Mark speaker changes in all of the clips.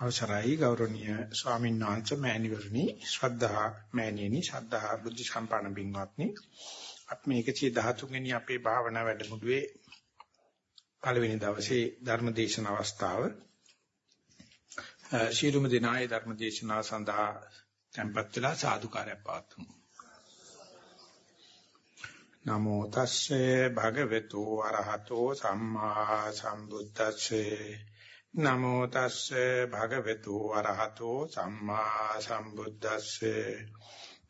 Speaker 1: අවසරයි ගෞරවනීය ස්වාමීන් වහන්සේ මෑණිවරණි ශ්‍රද්ධා මෑණියනි ශ්‍රද්ධා බුද්ධ සම්පන්න බින්වත්නි අපි මේ 113 වෙනි අපේ භාවනා වැඩමුළුවේ පළවෙනි දවසේ ධර්ම දේශන අවස්ථාව ශීලුම දිනායේ ධර්ම දේශනාව සඳහා tempත් වෙලා සාදුකාරයක් පවත්වමු. නමෝ තස්සේ භගවතු අරහතෝ සම්මා සම්බුද්දස්සේ නමෝ තස්සේ භගවතු අරහතෝ සම්මා සම්බුද්දස්සේ.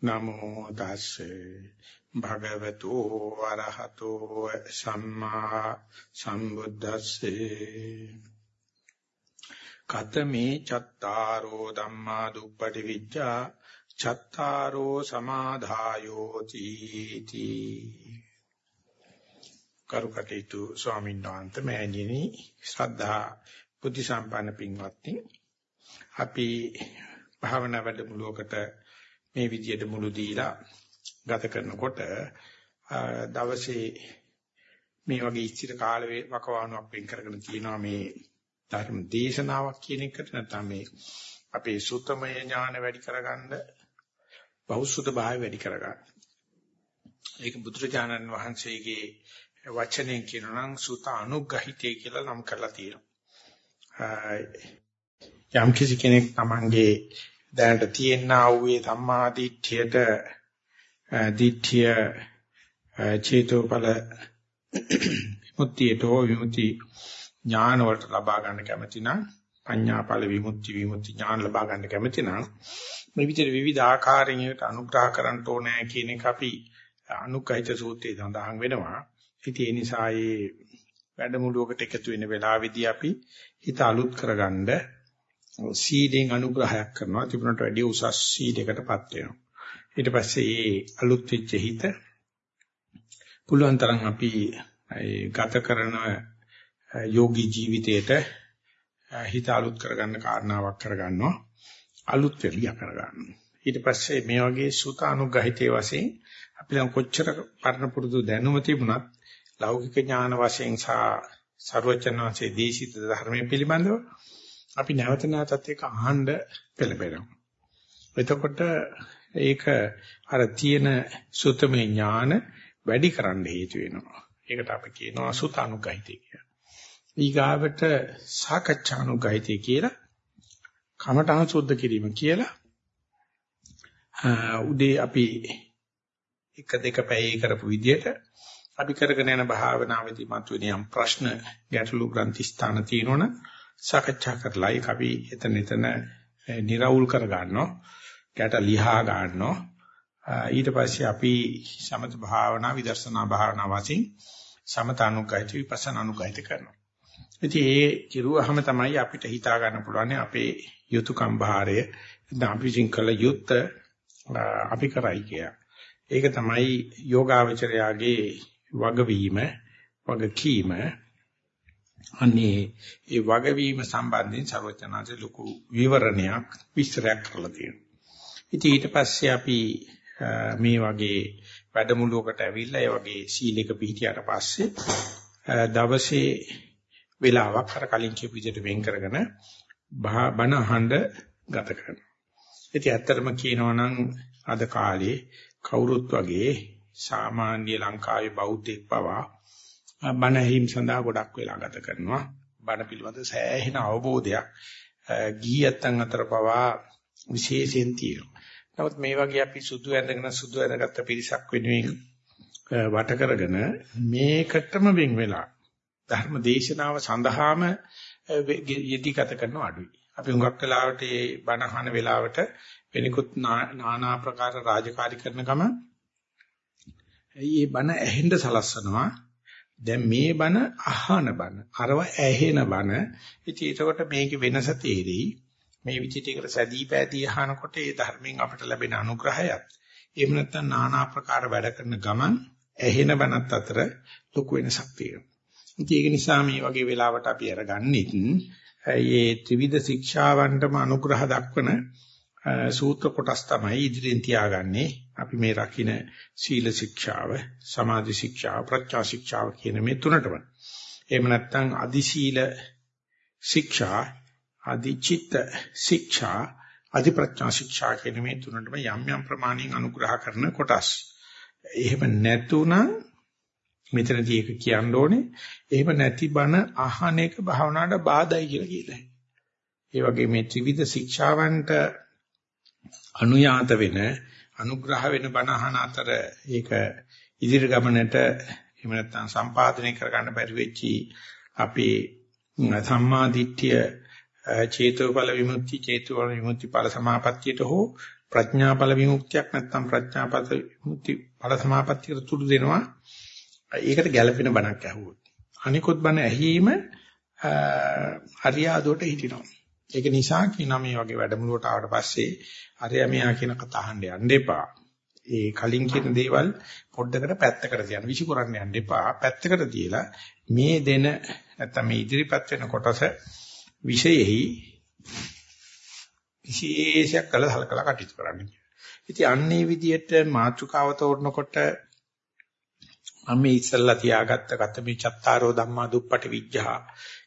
Speaker 1: නමෝ තස්සේ භගවතු අරහතෝ සම්මා සම්බුද්දස්සේ. කතමේ චත්තාරෝ ධම්මා දුප්පටි විච්ඡා චත්තාරෝ සමාධායෝ තීති. කරුකටේතු ස්වාමීන් වහන්සේ මෑණියනි ශ්‍රද්ධා බුද්ධ සම්පන්න පින්වත්නි අපි භාවනා වැඩමුළුවකට මේ විදියට මුළු දීලා ගත කරනකොට දවසේ මේ වගේ ඉස්තිර කාල වකවානුවක් වෙන් කරගෙන තියෙනවා මේ ධර්ම දේශනාවක් කියන එකට නැත්නම් මේ අපේ සුතමය ඥාන වැඩි කරගන්න බෞද්ධ භාවය වැඩි කරගන්න. ඒක බුදුරජාණන් වහන්සේගේ වචනයෙන් කියනවා නම් සුත අනුග්‍රහිතය කියලා නම් කරලා තියෙනවා. යම් කිසි කෙනෙක් Tamange දැනට තියෙනා වූ සම්මා දිට්ඨියට දිට්ඨිය චේතෝපල විමුක්තියතෝ විමුක්ති ඥාන වලට ලබා ගන්න කැමති නම් පඤ්ඤාපල විමුක්ති විමුක්ති ඥාන ලබා ගන්න කැමති නම් මේ විදිහට විවිධ ආකාරයෙන් අනුග්‍රහ කරන්න ඕනේ කියන එක අපි අනුකහිත සූත්‍රයේ සඳහන් වෙනවා. ඉතින් ඒ නිසා මේ වැඩමුළුවකට එකතු වෙන වෙලාවේදී අපි හිත අලුත් කරගන්න සීලෙන් අනුග්‍රහයක් කරනවා. තිබුණට වැඩිය උසස් සීලයකටපත් වෙනවා. ඊට පස්සේ මේ අලුත් වෙච්ච හිත පුළුවන් තරම් අපි ගත කරන යෝගී ජීවිතයට හිත අලුත් කරගන්න කාරණාවක් කරගන්නවා. අලුත් වෙලිය කරගන්නවා ඊට පස්සේ මේ වගේ සුත අනුග්‍රහිතේ වශයෙන් අපි ළඟ කොච්චර පරණ පුරුදු දැනුම තිබුණත් ලෞකික ඥාන වශයෙන් සහ ਸਰවචනවාසේ දේශිත ධර්මයේ පිළිබඳව අපි නැවත නැවතත් ඒක අහන්න පෙළඹෙනවා. එතකොට ඒක අර තියෙන සුතමේ ඥාන වැඩි කරන්න හේතු වෙනවා. ඒකට අපි කියනවා සුතානුගහිතය කියලා. ඊගාවට සාකච්ඡානුගහිතය කියලා කමඨාන සුද්ධ කිරීම කියලා උදේ අපි එක දෙක පැය කරපු විදිහට අපි කරගෙන යන භාවනාවේදී මතුවෙන යම් ප්‍රශ්න ගැටලු ග්‍රන්ථි ස්ථාන තියෙනවනම් සාකච්ඡා කරලා ඒක අපි එතන එතන निराවුල් කර ගන්නවා ගැට ලිහා ගන්නවා. ඊට පස්සේ අපි සමත භාවනා විදර්ශනා භාවනා වශයෙන් සමත අනුගහිත විපස්සනා අනුගහිත කරනවා. ඉතින් ඒ කිරුවහම තමයි අපිට හිතා ගන්න පුළුවන් අපේ යුතුයකම් භාරය. අපි සිංකල යුත් අපි කරයි කිය. ඒක තමයි යෝගාවචරයාගේ වගවීම වගකීම අනේ ඒ වගවීම සම්බන්ධයෙන් ਸਰවඥාන්සේ ලොකු විවරණයක් විස්තරයක් කරලා තියෙනවා. ඉතින් ඊට පස්සේ අපි මේ වගේ වැඩමුළුවකට ඇවිල්ලා ඒ වගේ සීලයක පිළිහිටියට පස්සේ දවසේ වෙලාවක් අර කලින් කියපු විදිහට වෙන් කරගෙන බණ අහන්න ගත කරනවා. ඉතින් ඇත්තටම කියනවා නම් අද කාලේ කවුරුත් වගේ සාමාන්‍ය ලංකාවේ බෞද්ධෙක් පවා බණ ඇහිම් සඳහා ගොඩක් වෙලා ගත කරනවා. බණ පිළිබඳ සෑහෙන අවබෝධයක් ගියත්තන් අතර පවා විශේෂයෙන් තියෙනවා. නමුත් මේ වගේ අපි සුදු ඇඳගෙන සුදු ඇඳගත්ත පිරිසක් වෙනුවෙන් වට කරගෙන මේකටම වෙන් වෙලා ධර්ම දේශනාව සඳහාම යෙදී ගත කරන අඩුයි. අපි හුඟක් වෙලාවට මේ බණ අහන වෙලාවට වෙනිකුත් নানা ආකාර රාජකාරී කරන ගම ඒ බණ ඇහෙන්න සලස්සනවා. දැන් මේ බණ අහන බණ, අරව ඇහෙන බණ. ඉතින් ඒකට මේකේ වෙනස තේරෙයි. මේ විචිතයකට සැදී පැදී අහනකොට ඒ ධර්මයෙන් අපට ලැබෙන අනුග්‍රහයත් එහෙම නැත්නම් নানা ආකාර වැඩ කරන ගමන් ඇහෙන බණත් අතර ලොකු වෙනසක් තියෙනවා. ඉතින් ඒක නිසා මේ වගේ වෙලාවට අපි අරගන්නෙත් මේ ත්‍රිවිධ ශික්ෂාවන්ටම අනුග්‍රහ දක්වන සූත්‍ර කොටස් තමයි ඉදිරියෙන් තියාගන්නේ. අපි මේ රකින්න සීල ශික්ෂාව, සමාධි ශික්ෂාව, ප්‍රඥා ශික්ෂාව කියන මේ තුනටම. එහෙම නැත්නම් අදි සීල ශික්ෂා, අධිචිත්ත ශික්ෂා අධි ප්‍රඥා ශික්ෂා කියන මේ තුනටම යම් යම් ප්‍රමාණයෙන් අනුග්‍රහ කරන කොටස්. එහෙම නැතුණම් මෙතනදී ඒක කියන්න ඕනේ. එහෙම නැති බණ අහන එක භාවනාවට බාධායි කියලා කියලයි. ඒ වගේ මේ ත්‍රිවිධ ශික්ෂාවන්ට අනුයාත වෙන අනුග්‍රහ වෙන බණ අහන අතර ඒක ඉදිරි ගමනට එහෙම නැත්නම් සම්පාදනය කරගන්න බැරි වෙච්චි අපේ සම්මා දිට්ඨිය චේතෝඵල විමුක්ති චේතෝඵල විමුක්ති ඵල සමාපත්තියට හෝ ප්‍රඥාඵල විමුක්තියක් නැත්නම් ප්‍රඥාඵල විමුක්ති ඵල සමාපත්තියට තුඩු දෙනවා. ඒකට ගැළපෙන බණක් ඇහුවොත්. අනිකුත් බණ ඇහිීම හරියාදුවට හිටිනවා. ඒක නිසා කියනවා මේ වගේ වැඩමුළුවට ආවට පස්සේ අරයා මෙයා කියන කතා අහන්න යන්න එපා ඒ කලින් කියන දේවල් පොඩ්ඩකට පැත්තකට තියන්න විසි කරන්න යන්න එපා. පැත්තකට තියලා මේ දෙන නැත්තම් මේ ඉදිරිපත් වෙන කොටස විශේෂෙහි විශේෂයක් කළ හලකලා කටයුතු කරන්න. ඉතින් අන්නේ විදියට මාතෘකාව තෝරනකොට මම මේ ඉස්සල්ලා තියාගත්ත කතමේ චත්තාරෝ ධම්මා දුප්පටි විඥා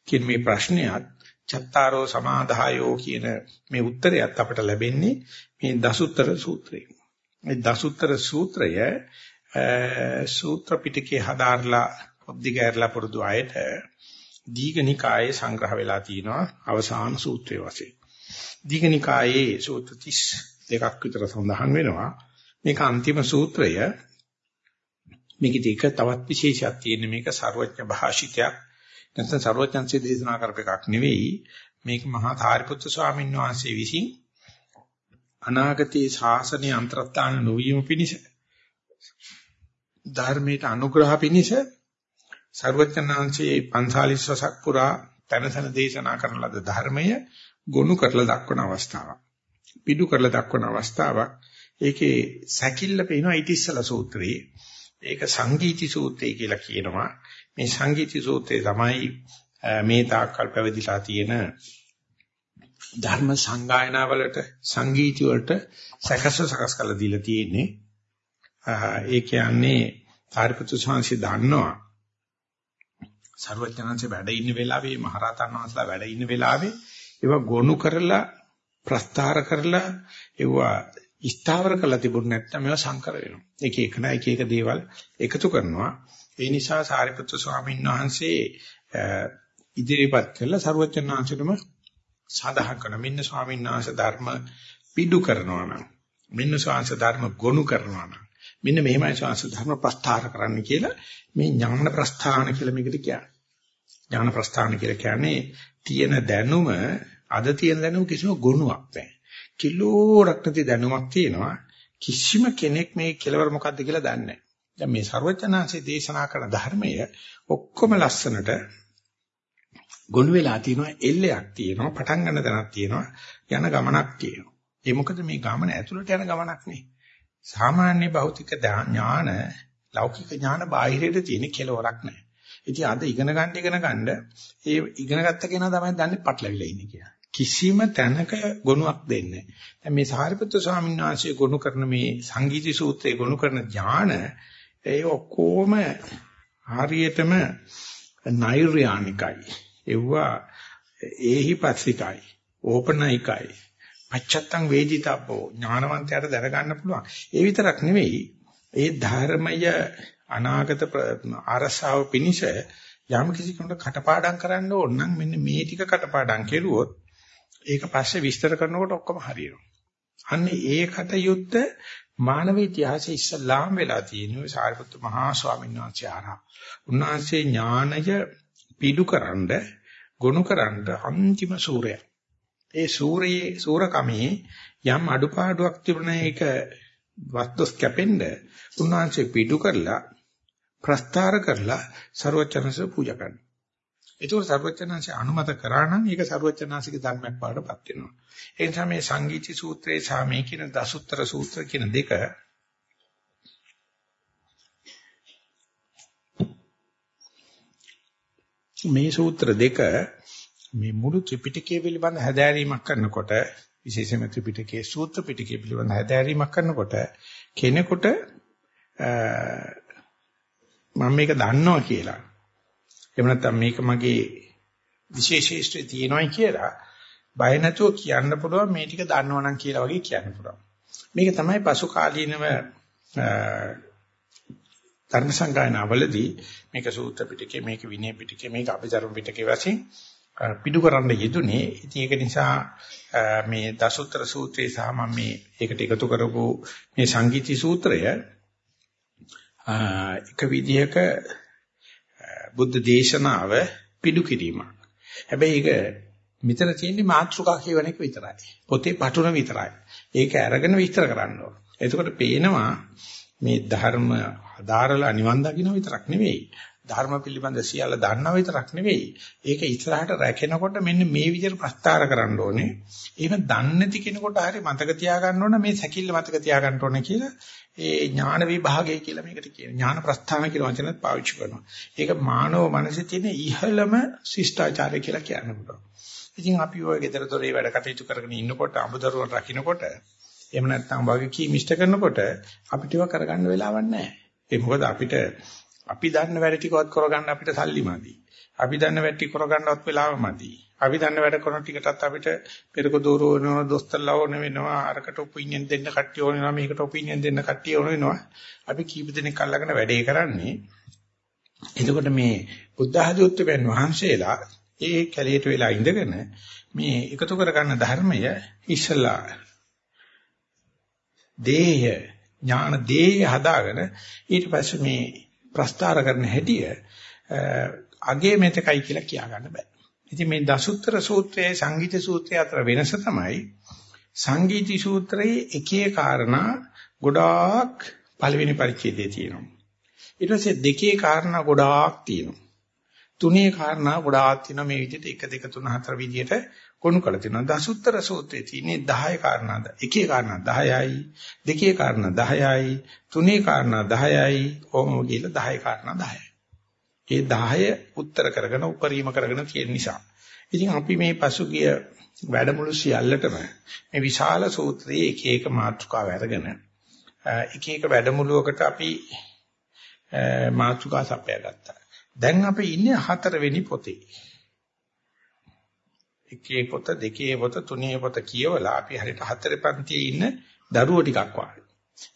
Speaker 1: කියන මේ ප්‍රශ්නයත් චත්තාරෝ සමාදායෝ කියන මේ උත්තරයත් අපට ලැබෙන්නේ මේ දසුත්තර සූත්‍රයෙන්. මේ දසුත්තර සූත්‍රය සූත්‍ර පිටකේ හදාarලා පොද්දිගෑරලා පුරුදු අයට දීඝනිකායේ සංග්‍රහ වෙලා තිනවා අවසාන සූත්‍රය වශයෙන්. දීඝනිකායේ සූත්‍ර 32ක් විතර සඳහන් වෙනවා. මේක අන්තිම සූත්‍රය. මේකේ එක තවත් විශේෂයක් තියෙන මේක ਸਰවඥ භාෂිතයක්. නැත්නම් සරුවචන්සේ දේශනා කරපු එකක් නෙවෙයි මේක මහා ථාරිපුත්‍ර ස්වාමීන් වහන්සේ විසින් අනාගතයේ ශාසනයේ අන්තරස්ථාන නොවීම පිණිස ධර්මයට අනුග්‍රහ පිණිස සර්වඥාන්සේ පන්සාලිස් වසක් පුරා තනසන දේශනා කරන ලද ධර්මය ගොනු කරලා දක්වන අවස්ථාවක්. පිටු කරලා දක්වන අවස්ථාවක්. ඒකේ සැකිල්ල පේනවා ඉතිස්සල සූත්‍රයේ. ඒක සංගීති සූත්‍රය කියලා කියනවා. මේ සංගීති සූත්‍රය තමයි මේ තාක්කල් පැවතිලා තියෙන ධර්ම සංගායනාවලට සංගීති වලට සකස් සකස් කරලා දීලා තියෙන්නේ. ඒ කියන්නේ ආරිපුත්‍ර ස්වාමීන් දන්නවා. ਸਰවඥාන්සේ වැඩ ඉන්න වෙලාවේ මහරහතන් වහන්සේලා වැඩ ඉන්න වෙලාවේ ඒවා ගොනු කරලා ප්‍රස්තාර කරලා ඒවා ස්ථාවර කරලා තිබුණ නැත්නම් ඒවා සංකර වෙනවා. එක එක නයි එක එක දේවල් එකතු කරනවා. ඒ නිසා සාරිපුත්‍ර ස්වාමීන් වහන්සේ ඉදිරිපත් කළ ਸਰවඥාන්සේටම සඳහන් කරන මෙන්න ස්වාමීන් වහන්සේ ධර්ම පිඩු කරනවා නම් මෙන්න ස්වාංශ ධර්ම ගොනු කරනවා නම් මෙන්න මෙහෙමයි ස්වාංශ ධර්ම ප්‍රස්ථාර කරන්න කියලා මේ ඥාන ප්‍රස්ථාන කියලා මේකට කියන්නේ. ඥාන ප්‍රස්ථාන කියලා කියන්නේ තියෙන දැනුම අද තියෙන දැනුම කිසිම ගුණයක් නැහැ. කිලෝරක් නැති දැනුමක් තියෙනවා. කිසිම කෙනෙක් මේ කෙලවර මොකද්ද කියලා දන්නේ නැහැ. දැන් මේ ਸਰවඥාන්සේ දේශනා කරන ධර්මය ඔක්කොම ලස්සනට ගොනු වෙලා තියෙනවා එල්ලයක් තියෙනවා පටන් ගන්න තැනක් තියෙනවා යන ගමනක් තියෙනවා. ඒ මොකද මේ ගමන ඇතුළට යන ගමනක් නේ. සාමාන්‍ය භෞතික ඥාන ලෞකික ඥාන බාහිරයට තියෙන කෙලවරක් නැහැ ඉතින් අද ඉගෙන ගන්න ඉගෙන ගන්න ඒ ඉගෙන ගත්ත කෙනා තමයි දන්නේ පටලවිලා ඉන්නේ කියලා. කිසිම තැනක ගොනුවක් දෙන්නේ නැහැ මේ සාරිපුත්‍ර ස්වාමීන් වහන්සේ ගොනු කරන මේ සංගීති සූත්‍රයේ ගොනු කරන ඥාන ඒ ඔක්කොම හරියටම නෛර්යානිකයි. එව්වා ඒහිපස්සිකයි ඕපනයිකයි. පච්චත්තං වේදිතබ්බෝ. ඥානවන්තයාට දැනගන්න පුළුවන්. ඒ විතරක් නෙවෙයි ඒ ධර්මය අනාගත අරසාව පිනිස යම් කිසි කෙනෙකුට කටපාඩම් කරන්න ඕන නම් මෙන්න මේ ටික කටපාඩම් කෙරුවොත් ඒක පස්සේ විස්තර කරනකොට ඔක්කොම හරියනවා. අන්න ඒ කටයුත්ත මානව ඉතිහාසයේ ඉස්සලාම් වෙලා තියෙනවා සාරිපුත්තු මහා ස්වාමීන් වහන්සේ ආරා. උන්වහන්සේ ඥානය පිඩුකරනද ගොනුකරනද අන්තිම සූරය. ඒ සූරයේ සූරකමේ යම් අඩුපාඩුවක් තිබුණා ඒක වස්තුස් කැපෙන්න උන්වහන්සේ පිටු කරලා ප්‍රස්තාර කරලා ਸਰවචනස පූජා කරනවා. ඒකෝ සර්වචනාංශය අනුමත කරා නම් ඒක සර්වචනාංශික ධර්මයක් පාඩපත් වෙනවා. ඒ නිසා මේ සංගීති සූත්‍රයේ සහ මේ කියන දසුත්තර සූත්‍ර කියන දෙක මේ සූත්‍ර දෙක මේ මුළු ත්‍රිපිටකය පිළිබඳ හැදෑරීමක් කරනකොට විශේෂයෙන්ම ත්‍රිපිටකයේ සූත්‍ර පිටකය පිළිබඳ හැදෑරීමක් කරනකොට කෙනෙකුට මම මේක දන්නවා කියලා එහෙම නැත්නම් මේක මගේ විශේෂීෂ්ත්‍රය තියෙනවායි කියලා බය නැතුව කියන්න පුළුවන් මේ ටික දන්නවනම් කියලා වගේ කියන්න පුළුවන්. මේක තමයි පසු කාලීනව ධර්ම සංගායනාවලදී මේක සූත්‍ර පිටකේ මේක විනය පිටකේ මේක අභිධර්ම පිටකේ වශයෙන් පිටු කරන්න යෙදුනේ. ඉතින් ඒක නිසා මේ දසුත්‍ර සූත්‍රය සහ මම මේ ඒකට එකතු කරපු මේ සංගීති සූත්‍රය එක විදිහක බුද්ධ දේශනාව පිටු කිරීමක්. හැබැයි ඒක මෙතන තියෙන්නේ මාත්‍රිකා කියවන එක විතරයි. පොතේ පටුන විතරයි. ඒක අරගෙන විස්තර කරන්න ඕන. එතකොට පේනවා මේ ධර්ම ආදාරලා නිවන් දකින්න විතරක් නෙවෙයි. ධර්ම පිළිබඳ සියල්ල දන්නව විතරක් නෙවෙයි. ඒක ඉස්සරහට රැකෙනකොට මෙන්න මේ විදිහට ප්‍රස්තාර කරන්න ඕනේ. එහෙම දන්නේ නැති කෙනෙකුට හරි මතක තියාගන්න ඕන මේ සැකිල්ල මතක තියාගන්න ඕන කියලා ඒ ඥාන විභාගය කියලා මේකට කියනවා. ඥාන ප්‍රස්ථාන කියලා වචනත් පාවිච්චි කරනවා. ඒක මානව මනසේ තියෙන ඉහළම ශිෂ්ටාචාරය කියලා කියන්න පුළුවන්. ඉතින් අපි ඔය ගෙදර දොරේ වැඩ කටයුතු කරගෙන ඉන්නකොට අමුදරුවන් රකින්නකොට එහෙම නැත්නම් වගකීම් ඉෂ්ට කරනකොට අපිට ඒවා කරගන්න වෙලාවක් නැහැ. ඒ මොකද අපිට අපි දන්න වැඩ ටිකවත් කරගන්න අපිට සල්ලි මදි. අපි දන්න වැඩ ටික කරගන්නවත් වෙලාව මදි. අපි දන්න වැඩ කරන ටිකටත් අපිට පෙරක දూరు වෙනවා, දොස්තරලා ඕන වෙනවා, අරකට ඔපිනියන් දෙන්න කට්ටිය ඕන වෙනවා, මේකට ඔපිනියන් දෙන්න කට්ටිය ඕන වෙනවා. අපි කීප දෙනෙක් අල්ලගෙන වැඩේ කරන්නේ. එතකොට මේ බුද්ධ ආධුත්වයන් වහන්සේලා ඒ කැලියට වෙලා ඉඳගෙන මේ එකතු කරගන්න ධර්මය ඉස්සලා දේය ඥාන දේය හදාගෙන ඊට පස්සේ මේ ප්‍රස්තාර කරන හැටිය අගේ මෙතකයි කියලා කියා ගන්න බෑ. ඉතින් මේ දසුත්තර සූත්‍රයේ සංගීත සූත්‍රය අතර වෙනස තමයි සංගීති සූත්‍රයේ එකේ කාරණා ගොඩාක් පළවෙනි පරිච්ඡේදයේ තියෙනවා. ඊට පස්සේ දෙකේ කාරණා ගොඩාක් තියෙනවා. තුනේ කාරණා ගොඩාක් තියෙනවා මේ විදිහට 1 2 3 4 විදිහට කොණු කළ තියෙනවා. දසුත්තර සූත්‍රයේ තියෙන්නේ 10 කාරණාද. එකේ කාරණා 10යි, දෙකේ කාරණා 10යි, තුනේ කාරණා 10යි, ඕම කියලා 10 කාරණා 10යි. ඒ 10 උත්තර කරගෙන උපරිම කරගෙන තියෙන නිසා. ඉතින් අපි මේ පසුගිය වැඩමුළු සියල්ලටම මේ විශාල සූත්‍රයේ එක එක මාතෘකාව අරගෙන එක එක වැඩමුළුවකට අපි මාතෘකා සපයා ගත්තා. දැන් අපි ඉන්නේ හතරවෙනි පොතේ. එකේ පොත දෙකේ පොත තුනේ පොත කියවලා අපි හරියට හතර පන්තියේ ඉන්න දරුවෝ ටිකක් වගේ.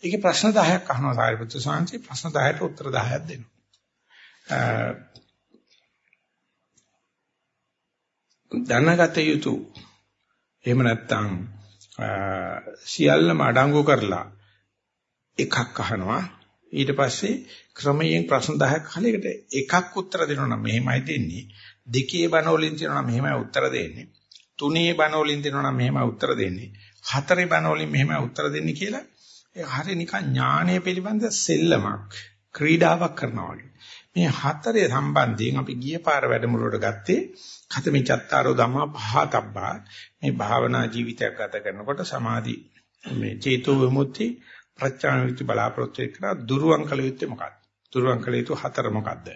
Speaker 1: ඒකේ ප්‍රශ්න 10ක් අහනවා සාරිපුත්‍ර සාංශි ප්‍රශ්න 10ට උත්තර 10ක් දෙනවා. දැනගත යුතු එහෙම නැත්නම් සියල්ලම අඩංගු කරලා එකක් අහනවා ඊට පස්සේ ක්‍රමයෙන් ප්‍රශ්න 10ක් අහලයකට එකක් උත්තර දෙනවා නම් මෙහෙමයි දෙන්නේ දෙකේ බණ වලින් දෙනවා නම් මෙහෙමයි උත්තර දෙන්නේ. තුනේ බණ වලින් දෙනවා නම් මෙහෙමයි උත්තර දෙන්නේ. හතරේ බණ වලින් මෙහෙමයි උත්තර දෙන්නේ කියලා ඒ හරිය නිකන් ඥානය පිළිබඳ සෙල්ලමක් ක්‍රීඩාවක් කරනවා වගේ. මේ හතරේ සම්බන්ධයෙන් අපි ගිය පාර වැඩමුළුවට ගත්තේ කතමි චත්තාරෝ ධම්මා පහතබ්බා මේ භාවනා ජීවිතයක් ගත කරනකොට සමාධි මේ චේතෝ විමුක්ති ප්‍රඥාවිති බලාපොරොත්තු කරා දුරුවන් කළ යුත්තේ මොකක්ද? දුරුවන් කළ යුතු හතර මොකක්ද?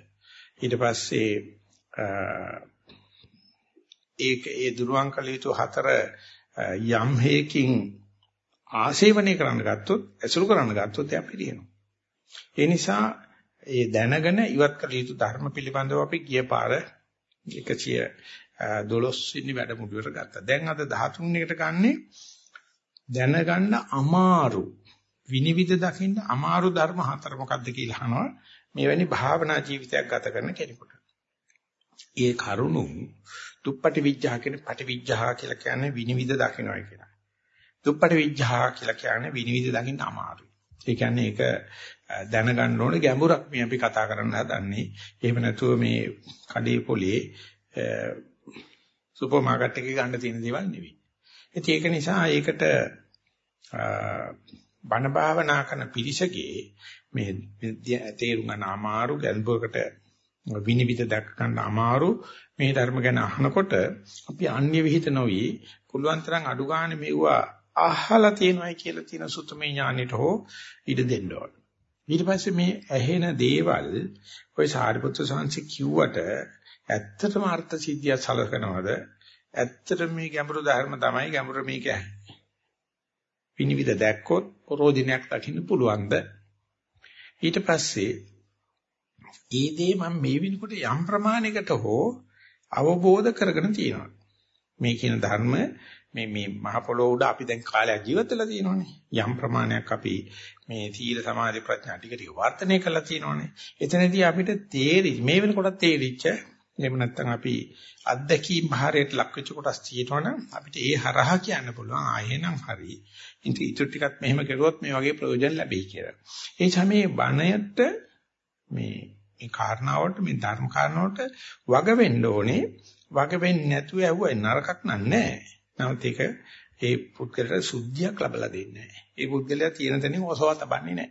Speaker 1: ඊට පස්සේ ඒක ඒ දුරුවන් කළ යුතු හතර යම් හේකින් ආශේවනය කරන්න ගත්තොත් ඇසුරු කරන්න ගත්තොත් එයා පිළිහෙනවා. ඒ නිසා ඒ දැනගෙන ඉවත් කළ යුතු ධර්ම පිළිබඳව අපි ගිය පාර 112 වෙනි වැඩමුළුවට ගත්තා. දැන් අද 13 එකට ගන්නේ දැනගන්න අමාරු විනිවිද දකින්න අමාරු ධර්ම හතර මොකක්ද කියලා අහනවා. මෙවැනි භාවනා ජීවිතයක් ගත කරන කෙනෙකුට. ඒ කරුණු දුප්පටි විඥා කියන පටි විඥා කියලා කියන්නේ විනිවිද දකින්නයි කියලා. දුප්පටි විඥා කියලා කියන්නේ විනිවිද දකින්න අමාරුයි. ඒ කියන්නේ ඒක දැනගන්න ඕනේ ගැඹුරක් මේ අපි කතා කරන්න හදන්නේ. එහෙම නැතුව මේ කඩේ පොලේ සුපර් මාකට් එකේ ගන්න තියෙන දේවල් නෙවෙයි. ඉතින් ඒක නිසා ඒකට බණ භාවනා කරන පිරිසගේ මේ තේරුම් ගන්න අමාරු ගැඹුරකට විනිවිද දැක ගන්න අමාරු මේ ධර්ම ගැන අහනකොට අපි අන්‍ය විහිිත නොවි පුළුවන් තරම් අඩු ගන්න මෙවුවා අහලා තියෙනවයි කියලා තියෙන සුතමේ ඥානෙට හෝ ඉඩ දෙන්න ඕන. ඊට පස්සේ මේ ඇහෙන දේවල් ඔය සාරිපුත්‍ර සංසි කිව්වට ඇත්තටම අර්ථ සිද්ධිය සලකනවද? ඇත්තටම මේ ගැඹුරු ධර්ම තමයි ගැඹුරු මේක. විනිවිද දැක්කොත් පරෝධිනයක් දකින්න පුළුවන්ද? ඊට පස්සේ ඒ දේ මම මේ වෙනකොට යම් ප්‍රමාණයකට හෝ අවබෝධ කරගෙන තියෙනවා. මේ කියන ධර්ම මේ මේ මහ පොළොව උඩ අපි දැන් කාලයක් ජීවත් වෙලා තියෙනවානේ. යම් ප්‍රමාණයක් අපි මේ සීල සමාධි ප්‍රඥා ටික ටික වර්ධනය කරලා තියෙනවානේ. එතනදී අපිට තේරි මේ වෙනකොට තේරිච්ච එහෙම නැත්නම් අපි අත්දැකීම් භාරයට ලක් වෙච්ච කොටස් තියෙනවනම් අපිට ඒ හරහා කියන්න පුළුවන් ආ එහෙනම් හරි. ඉතින් ඊටු ටිකක් මෙහෙම කරුවොත් මේ වගේ ප්‍රයෝජන ලැබෙයි කියලා. ඒ සමේ වණයට මේ මේ කාරණාවට මේ ධර්ම කාරණාවට වග වෙන්න ඕනේ. වග වෙන්නේ නැතුව ඇහුවයි නරකක් නෑ. නමුත් ඒක ඒ පුද්ගලයාට සුද්ධියක් ලැබලා දෙන්නේ නැහැ. ඒ පුද්ගලයා තියෙන තැනින් ඔසව තබන්නේ නැහැ.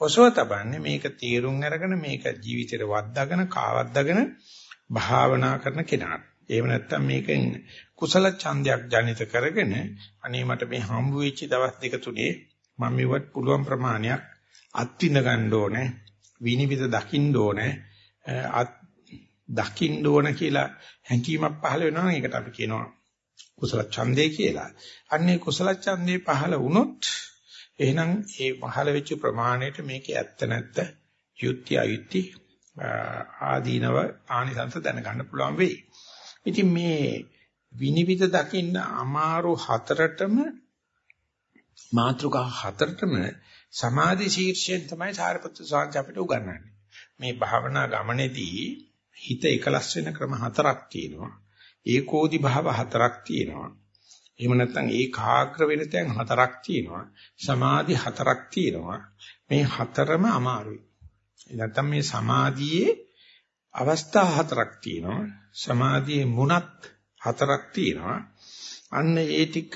Speaker 1: ඔසව තබන්නේ මේක තීරුම් අරගෙන මේක ජීවිතේට වද්දාගෙන කාවද්දාගෙන භාවනා කරන කෙනාට. එහෙම නැත්නම් මේකෙන් කුසල ඡන්දයක් ජනිත කරගෙන අනේ මට මේ හම්බ වෙච්ච දවස් දෙක තුනේ මම මේවත් පුළුවන් ප්‍රමාණයක් අත්විඳ ගන්න ඕනේ විනිවිද දකින්න ඕනේ අත් දකින්න ඕන කියලා හැඟීමක් පහළ වෙනවා ඒකට අපි කියනවා කුසල ඡන්දේ කියලා. අන්නේ කුසල ඡන්දේ පහළ වුණොත් එහෙනම් ඒ පහළ වෙච්ච ප්‍රමාණයට මේකේ ඇත්ත නැත්ත යුක්ති අයුක්ති ආදීනව ආනිසංස දැනගන්න පුළුවන් වෙයි. ඉතින් මේ විනිවිද දකින්න අමාරු හතරටම මාත්‍රිකා හතරටම සමාධි ශීර්ෂයෙන් තමයි සාරිපුත්‍ර ස්වාමීන් අපිට උගන්වන්නේ. මේ භාවනා ගමනේදී හිත එකලස් වෙන ක්‍රම හතරක් තියෙනවා. ඒකෝදි භාව හතරක් තියෙනවා. එහෙම නැත්නම් ඒකාග්‍ර වෙන තැන් හතරක් තියෙනවා. සමාධි හතරක් තියෙනවා. මේ හතරම අමාරුයි. නැත්නම් මේ සමාධියේ අවස්ථා හතරක් තියෙනවා. සමාධියේ මුණත් හතරක් තියෙනවා. අන්න ඒ ටික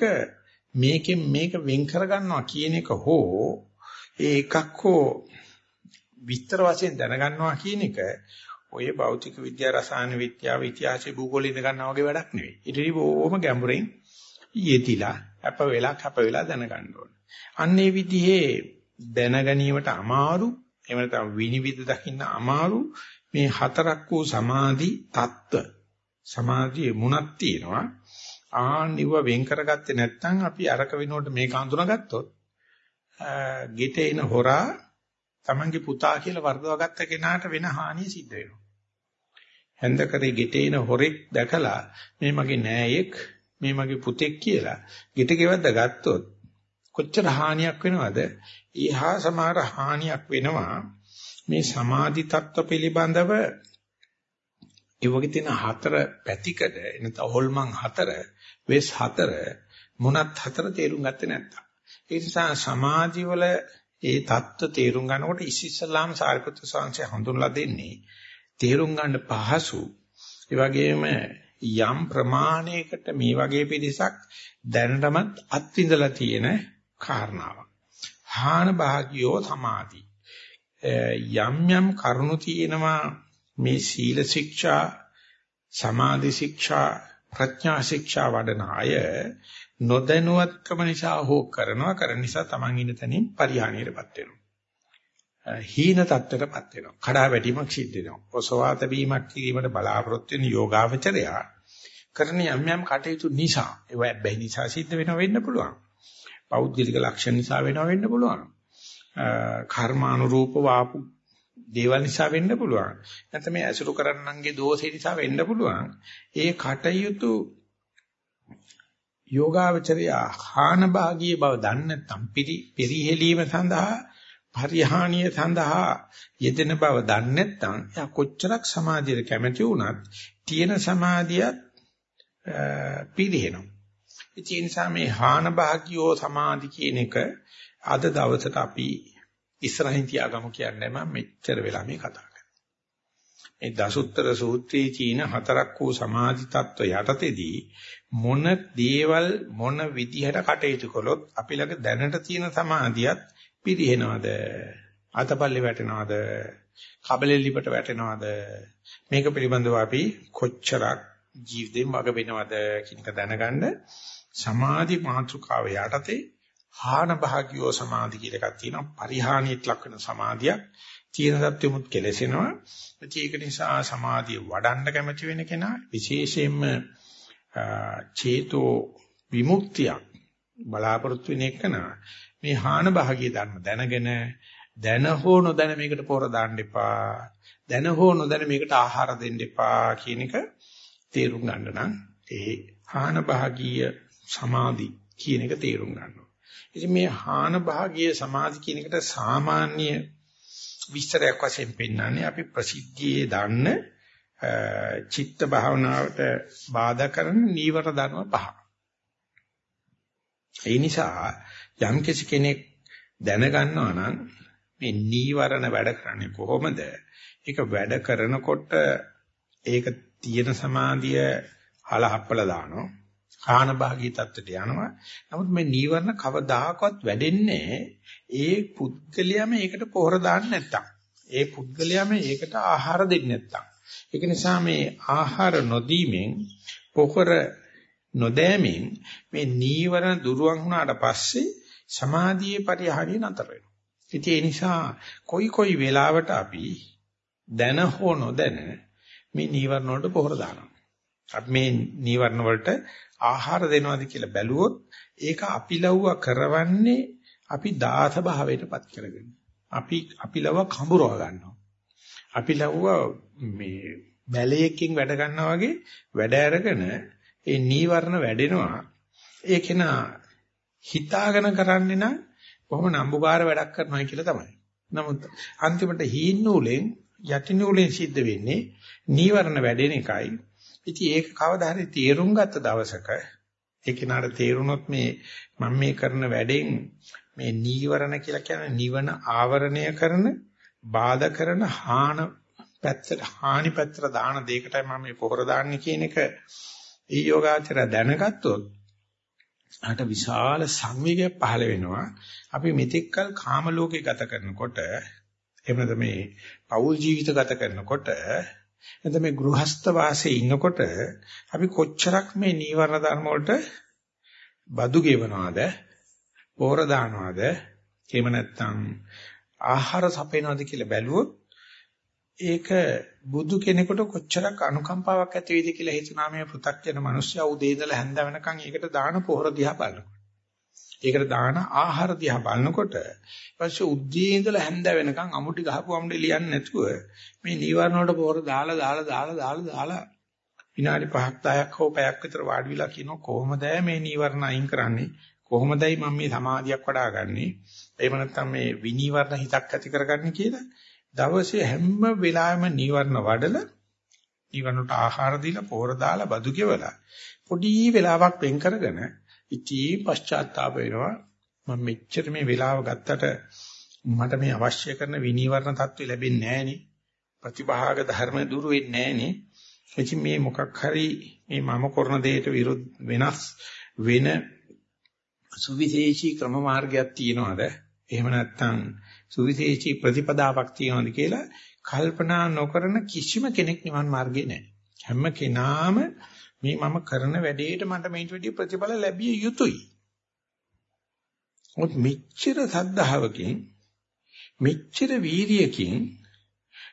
Speaker 1: මේකෙන් මේක වෙන් කර ගන්නවා කියන එක හෝ ඒ එකක් හෝ විස්තර වශයෙන් දැනගන්නවා කියන එක ඔය භෞතික විද්‍යාව රසායන විද්‍යාව ඉතිහාසය භූගෝලය ඉගෙන ගන්නවා වගේ වැඩක් නෙවෙයි. ඊටදී බොහොම ගැඹුරින් යෙතිලා අප වෙලා කැප වෙලා දැනගන්න ඕනේ. අන්න ඒ විදිහේ දැනගැනීමට අමාරු එහෙම නැත්නම් විනිවිද දකින්න අමාරු මේ හතරක් වූ සමාධි தত্ত্ব සමාධියේ මුණක් තියෙනවා. ආනිව වෙන් කරගත්තේ නැත්නම් අපි අරක වෙනුවට මේක හඳුනාගත්තොත් ගෙතේ එන හොරා තමන්ගේ පුතා කියලා වර්ධවගත්ත කෙනාට වෙන හානිය සිද්ධ වෙනවා. හැන්දකරේ ගෙතේ එන හොරෙක් දැකලා මේ මගේ නෑයෙක් මේ මගේ පුතෙක් කියලා ගෙට ගෙවද්ද ගත්තොත් කොච්චර හානියක් වෙනවද? ඊහා සමහර හානියක් වෙනවා. මේ සමාධි තත්ත්ව පිළිබඳව ඒ වගේ තියෙන හතර පැතිකඩ එනත හොල්මන් හතර වෙස් හතර මුණත් හතර තේරුම් ගත්තේ නැත්තම්. ඒ නිසා සමාධි වල ඒ தত্ত্ব තේරුම් ගන්නකොට ඉස්සෙල්ලාම සාරිපුත්‍ර ස්වාමීන් හඳුන්ලා දෙන්නේ තේරුම් ගන්න පහසු. ඒ වගේම යම් ප්‍රමාණයකට මේ වගේ පිළිසක් දැනටමත් අත්විඳලා තියෙන කාරණාවක්. හාන භාගියෝ සමාධි. යම් යම් කරුණු තියෙනවා මේ සීල ශික්ෂා සමාධි ශික්ෂා ප්‍රඥා ශික්ෂා වඩන අය නොදැනුවත්කම නිසා හෝ කරනවා කරන නිසා Taman ඉන්න තැනින් පරිහානියටපත් වෙනවා. හීන තත්ත්වයටපත් වෙනවා. කඩා වැටීමක් සිද්ධ වෙනවා. ඔසවාත වීමක් කිරීමට බලාපොරොත්තු වෙන යෝගාවචරයා කරන යම් යම් කටයුතු නිසා ඒ බැහැ නිසා සිද්ධ වෙනව වෙන්න පුළුවන්. පෞද්ගලික ලක්ෂණ නිසා වෙනව වෙන්න පුළුවන්. කර්මානුරූප වාපු දේවල් නිසා වෙන්න පුළුවන්. නැත්නම් මේ අසුරු කරන්නන්ගේ දෝෂේ නිසා වෙන්න පුළුවන්. ඒ කටයුතු යෝගාවචරය හාන භාගී බව දන්නේ නැත්නම් පරිහෙලීම සඳහා පරිහානිය සඳහා යෙදෙන බව දන්නේ නැත්නම් එයා කොච්චරක් සමාධියට කැමති වුණත් තියෙන සමාධියත් පිරිහෙනවා. ඒ නිසා මේ හාන භාගියෝ සමාධි කියන එක අද දවසට අපි ඉස්සරහින් තියාගමු කියන්නේ මම මෙච්චර වෙලා මේ කතා මේ දසුත්තර සූත්‍රයේ තියෙන හතරක් වූ සමාධි තත්ත්ව යටතේදී මොන දේවල් මොන විදිහට කටයුතු කළොත් අපි ළඟ දැනට තියෙන සමාධියත් පිරිහෙනවද? අතපල්ලේ වැටෙනවද? කබලෙලිපට වැටෙනවද? මේක පිළිබඳව අපි කොච්චරක් ජීවිතේම වග වෙනවද කියන එක දැනගන්න සමාධි මාතෘකාව යටතේ හාන භාගියෝ සමාධි කියලා එකක් තියෙනවා පරිහානියට ලක් වෙන සමාධියක් තියෙන සත්‍යෙමුත් කෙලසෙනවා. ඒක නිසා සමාධිය වඩන්න කැමති වෙන කෙනා විශේෂයෙන්ම චේතෝ විමුක්තියක් බලාපොරොත්තු වෙන එකන මේ හාන භාගිය ධර්ම දැනගෙන දැන හෝ නොදැන මේකට පොර දාන්න එපා. දැන හෝ නොදැන මේකට ආහාර දෙන්න එපා කියන එක තේරුම් ගන්න නම් ඒ හාන භාගීය සමාධි කියන එක තේරුම් ගන්නවා. ඉතින් මේ හාන භාගීය සමාධි කියන එකට සාමාන්‍ය විස්තරයක් වශයෙන් පෙන්නන්නේ අපි ප්‍රසිද්ධියේ දන්න චිත්ත භාවනාවට බාධා කරන නීවර ධර්ම පහ. ඒ නිසා යම් කෙනෙක් දැනගන්නවා නම් මේ නීවරණ වැඩ කරන්නේ කොහොමද? ඒක වැඩ කරනකොට ඒක තියෙන සමාධිය හලහප්පල දානවා. කාන භාගී තත්ත්වයට යනවා. නමුත් මේ නීවරණ කවදාකවත් වැඩෙන්නේ ඒ පුද්ගලයාම ඒකට පොහොර දාන්න නැත්තම්. ඒ පුද්ගලයාම ඒකට ආහාර දෙන්නේ නැත්තම්. ඒක නිසා මේ ආහාර නොදීමෙන් පොහොර නොදෑමෙන් මේ නීවරණ දුරුවන් වුණාට පස්සේ සමාධියේ පරිහානිය නතර වෙනවා. ඉතින් ඒ නිසා කොයි කොයි වෙලාවට අපි දැන හෝ නොදැන මේ නීවරණ වලට පොහොර දානවා. අපි මේ නීවරණ වලට ආහාර දෙනවද කියලා බැලුවොත් ඒක අපි ලව්ව කරවන්නේ අපි දාස භාවයටපත් කරගෙන. අපි අපි ලව්ව කඹරව ගන්නවා. අපි ලව්ව මේ බැලයකින් වැඩ ගන්නවා වගේ වැඩ අරගෙන ඒ නීවරණ වැඩෙනවා. ඒකේන හිතාගෙන කරන්නේ නම් කොහොම නම්බුකාර වැඩක් කරනවා කියලා තමයි. නමුත් අන්තිමට හීන් නූලෙන් යටි නූලෙන් සිද්ධ වෙන්නේ නීවරණ වැඩෙන එකයි. ඉතින් ඒක කවදා හරි තේරුම් ගත්ත දවසක ඒ කෙනාට තේරුනොත් මේ මම මේ කරන වැඩෙන් මේ නීවරණ කියලා කියන්නේ නිවන ආවරණය කරන බාධා කරන හාන පැත්තට හානි පැත්තට දාන දෙයකටයි මම මේ පොහොර දාන්නේ කියන එක ඒ යෝගාචර දැනගත්තොත් අට විශාල සංවේගයක් පහළ වෙනවා. අපි මෙතෙක්කල් කාම ලෝකේ ගත කරනකොට එහෙම නැත්නම් මේ පෞල් ජීවිත ගත කරනකොට නැත්නම් මේ ගෘහස්ත වාසයේ ඉන්නකොට අපි කොච්චරක් මේ නීවරණ ධර්ම වලට බදු ගෙවනවද? පෝර දානවද? එහෙම නැත්නම් ආහාර සපයනවද කියලා බැලුවොත් ඒක බුදු කෙනෙකුට කොච්චරක් අනුකම්පාවක් ඇති වෙයිද කියලා හිතනා මේ පෘථග්ජන මිනිස්සයා උදේ ඉඳලා හැන්ද වෙනකන් ඒකට දාන පොහොර දිහා බලනකොට. ඒකට දාන ආහාර දිහා බලනකොට ඊපස්සේ උදේ ඉඳලා හැන්ද වෙනකන් අමුටි ගහපු අමුඩි ලියන්නේ නැතුව මේ නීවරණ වලට පොහොර දාලා දාලා දාලා දාලා දාලා විනාඩි 5ක් 10ක් හෝ පැයක් විතර වාඩි වෙලා කියනවා කොහොමද මේ නීවරණ අයින් කරන්නේ? කොහොමදයි මම මේ සමාධියක් වඩාගන්නේ? එහෙම නැත්නම් මේ විනීවරණ හිතක් ඇති කරගන්නේ කියලා දවසේ හැම වෙලාවෙම නීවරණ වඩල නීවරණට ආහාර දීලා පෝර දාලා බදු කෙවලා පොඩි වෙලාවක් වෙන් කරගෙන ඉතී පශ්චාත්තාප වෙනවා. මම මෙච්චර මේ වෙලාව ගත්තට මට මේ අවශ්‍ය කරන විනීවරණ தત્ත්වය ලැබෙන්නේ නැහනේ ප්‍රතිභාග ධර්ම දුරු වෙන්නේ නැහනේ එචි මේ මොකක් හරි මේ මම කරන දෙයට විරුද්ධ වෙනස් වෙන සුවිශේෂී ක්‍රම මාර්ගයක් තියනවාද? එහෙම නැත්නම් සුවිශේෂී ප්‍රතිපදාවක් තියනවාද කියලා කල්පනා නොකරන කිසිම කෙනෙක් නිවන් මාර්ගේ නැහැ. හැම කෙනාම මේ මම කරන වැඩේට මට මේට වැඩි ප්‍රතිඵල ලැබිය යුතුයි. මොකද මෙච්චර සද්ධාවකින් මෙච්චර වීරියකින්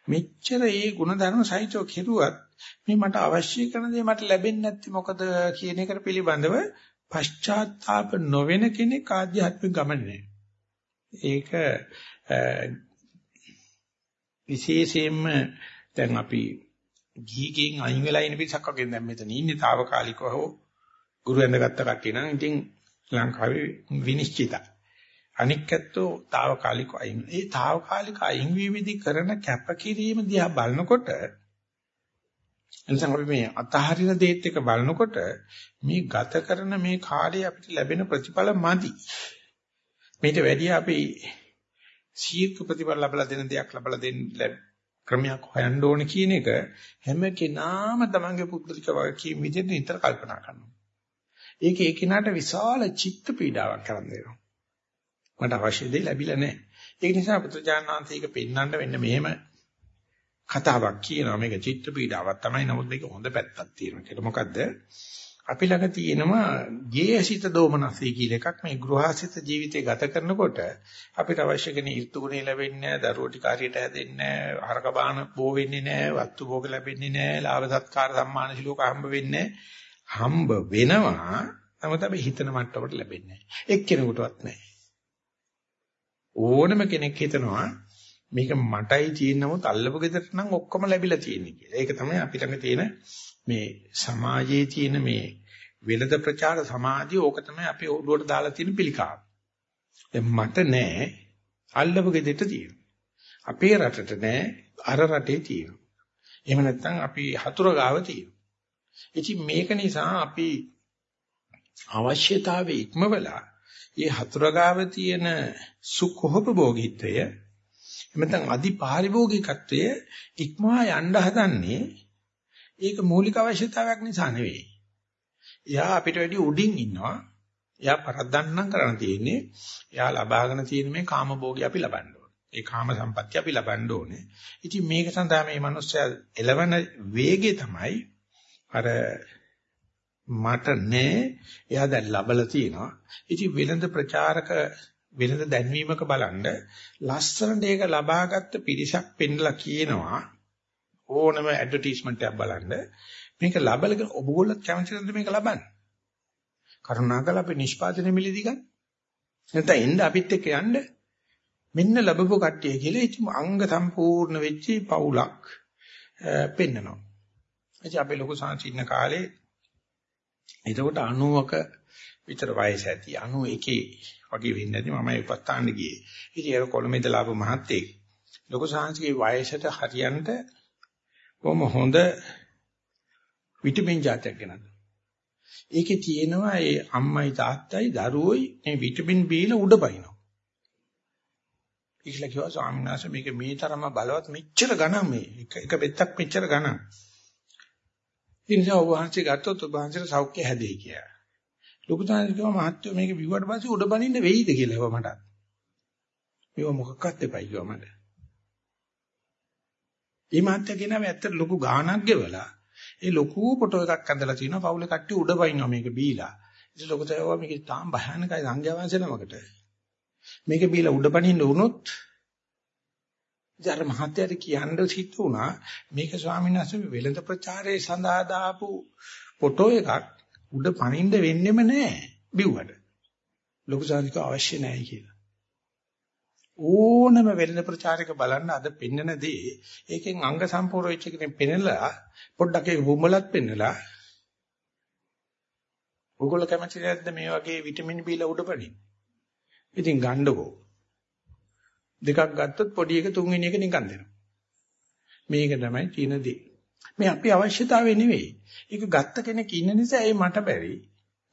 Speaker 1: මෙච්චර ඒ ಗುಣධර්ම සහිතව කෙරුවත් මේ මට අවශ්‍ය කරන දේ මට ලැබෙන්නේ නැති මොකද කියන එකට පිළිබඳව පශ්චාත්තාප නොවන කෙනෙක් ආධ්‍යාත්මික ගමනේ. ඒක විශේෂයෙන්ම දැන් අපි ගිහිගෙන් අයින් වෙලා ඉන්න පිටසක් වගේ දැන් මෙතන ඉන්නේ తాවකාලිකව හෝ ගුරු ඇඳගත්ත කට්ටිය නම් ඉතින් ලංකාවේ විනිශ්චිතයි. අනික්කත්තෝ తాවකාලික අයින්. ඒ తాවකාලික අයින් වීමේදී කරන කැපකිරීම දිහා බලනකොට එනිසා අපි මේ අතහරින දේත් එක බලනකොට මේ ගත කරන මේ කාලේ අපිට ලැබෙන ප්‍රතිඵල මදි. මේට වැඩිය අපි සීර්ක ප්‍රතිඵල ලැබලා දෙන දෙයක් ලැබලා දෙන්න ක්‍රමයක් හොයන්න ඕන කියන එක හැම කෙනාම තමන්ගේ පුද්ගලික වගකීම් විදිහට නිතර කල්පනා කරනවා. ඒක ඒ කෙනාට විශාල චිත්ත පීඩාවක් කරන් දෙනවා. මට අවශ්‍ය දේ ලැබිලා නැහැ. ඒක නිසා පුත්‍රජානනාන්තයක පෙන්වන්න වෙන්න මෙහෙම කතාවක් කියනවා මේක චිත්ත පීඩාවක් තමයි නමුත් මේක හොඳ පැත්තක් තියෙනවා කියලා. මොකද්ද? අපි ළඟ තියෙනවා ගේහසිත දෝමනසී කියලා එකක්. මේ ගෘහාසිත ජීවිතය ගත කරනකොට අපිට අවශ්‍ය කෙන ඍතුගුණේ ලැබෙන්නේ නැහැ දරුවෝ ටික හරියට හැදෙන්නේ නැහැ හරක බාන බෝ වෙන්නේ නැහැ වත්තු භෝග ලැබෙන්නේ නැහැ ලාභ සත්කාර සම්මාන සිලෝක හම්බ වෙන්නේ හම්බ වෙනවා නමුත් අපි හිතන මට්ටමට ලැබෙන්නේ නැහැ. එක්කෙනෙකුටවත් නැහැ. ඕනම කෙනෙක් හිතනවා මේක මටයි තියෙන නමුත් අල්ලපු ගෙදරට නම් ඔක්කොම ලැබිලා තියෙන්නේ කියලා. ඒක තමයි අපි ළඟ තියෙන මේ සමාජයේ තියෙන මේ වෙළඳ ප්‍රචාර සමාධිය ඕක තමයි අපේ ඔළුවට දාලා තියෙන පිළිකාව. දැන් මට නෑ අල්ලපු ගෙදෙට තියෙනවා. අපේ රටට නෑ අර රටේ තියෙනවා. එහෙම නැත්නම් අපි හතුර ගාව තියෙනවා. ඉතින් මේක නිසා අපි අවශ්‍යතාවයේ ඉක්මවලා මේ හතුර ගාව තියෙන සුඛෝපභෝගීත්වය එමෙතන අදි පාරිභෝගිකත්වය ඉක්මවා යන්න හදන්නේ ඒක මූලික අවශ්‍යතාවයක් නිසා නෙවෙයි. එයා අපිට වැඩි උඩින් ඉන්නවා. එයා පරද්දන්නම් කරන්න තියෙන්නේ. එයා ලබාගෙන තියෙන මේ කාම භෝගය අපි ලබන්න ඕනේ. ඒ කාම සම්පත්‍ය අපි ලබන්න ඕනේ. ඉතින් මේක සඳහා මේ මිනිස්සයා එළවන වේගය තමයි අර මට නෑ එයා දැන් ලබලා තියෙනවා. ඉතින් වෙළඳ ප්‍රචාරක වෙළඳ දැන්වීමක බලන්න ලස්සනට ඒක ලබාගත්ත පිරිසක් පෙන්ලා කියනවා ඕනම ඇඩ්වර්ටයිස්මන්ට් එකක් බලන්න. මේක ලබලගෙන ඔබගොල්ලෝ කැමතිද මේක ලබන්න. කරුණාකර අපි නිෂ්පාදනය මිලදී ගන්න. නැත්නම් එන්න අපිත් එක්ක යන්න. මෙන්න ලැබපු කට්ටිය කියලා ඉතින් අංග සම්පූර්ණ වෙච්ච පවුලක් පෙන්නනවා. එච අපේ ලොකු සංචින්න කාලේ එතකොට 90ක විතර වයස ඇති. 91 වගේ වෙන්නේ නැති මමයි උපස්ථාන ගියේ. ඉතින් ඒක කොළඹ ඉඳලා ආපු මහත්තයෙක්. ලොකු සාංශිකේ වයසට හරියන්ට කොහොම හොඳ විටමින් ජාතයක් ගෙනද. ඒකේ තියෙනවා ඒ අම්මයි තාත්තයි දරුවෝයි මේ විටමින් බීලා උඩ පනිනවා. ඉස්ලා කිව්වා ස්වාමීන් වහන්සේ මේක මේ තරම බලවත් මෙච්චර ගණන් මේ එක එක පෙත්තක් මෙච්චර ගණන්. ඒ නිසා ඔබ වහන්සේ ගත්තොත් ඔබ වහන්සේට සෞඛ්‍ය හැදෙයි කියලා. ලොකු තාන්ති කිව්වා මහත්තයෝ මේක බිව්වට පස්සේ උඩ බනින්න වෙයිද කියලා ඒවා මට. මේව මොකක්වත් එපයි කිව්වා මට. මේ මහත්තයා කියනවා ඇත්තට ලොකු ගාණක් ගෙවලා ඒ ලොකු ෆොටෝ එකක් ඇඳලා තිනවා පවුලේ කට්ටිය උඩ බයින්නවා මේක බීලා. ඉතින් ලොකු තේවා මේක තාම භයානකයි සංඝයා වහන්සේ නමකට. මේක බීලා උඩ බනින්න වුණොත් ජර මහත්තයාට කියන්න සිද්ධ වුණා මේක ස්වාමීන් වහන්සේ වෙළඳ ප්‍රචාරයේ සඳහා දාපු ෆොටෝ එකක් උඩ පනින්න වෙන්නෙම නැහැ බිව්වට. ලොකු සාධික අවශ්‍ය නැහැ කියලා. ඕනම වෙළඳ ප්‍රචාරක බලන්න අද පෙන්නන දේ ඒකෙන් අංග සම්පූර්ණ වෙච්ච කෙනෙක් පෙන්නලා පොඩ්ඩක් ඒක බුම්බලත් පෙන්නලා ඕගොල්ලෝ කැමති නැද්ද මේ වගේ විටමින් බී ලා උඩපණි? ඉතින් ගන්නකෝ. දෙකක් ගත්තොත් පොඩි එක තුන්වෙනි එක නිකන් දෙනවා. මේක තමයි චීන දේ. මේ අපි අවශ්‍යතාවය නෙවෙයි. ඒක ගත්ත කෙනෙක් ඉන්න නිසා ඒ මට බැරි.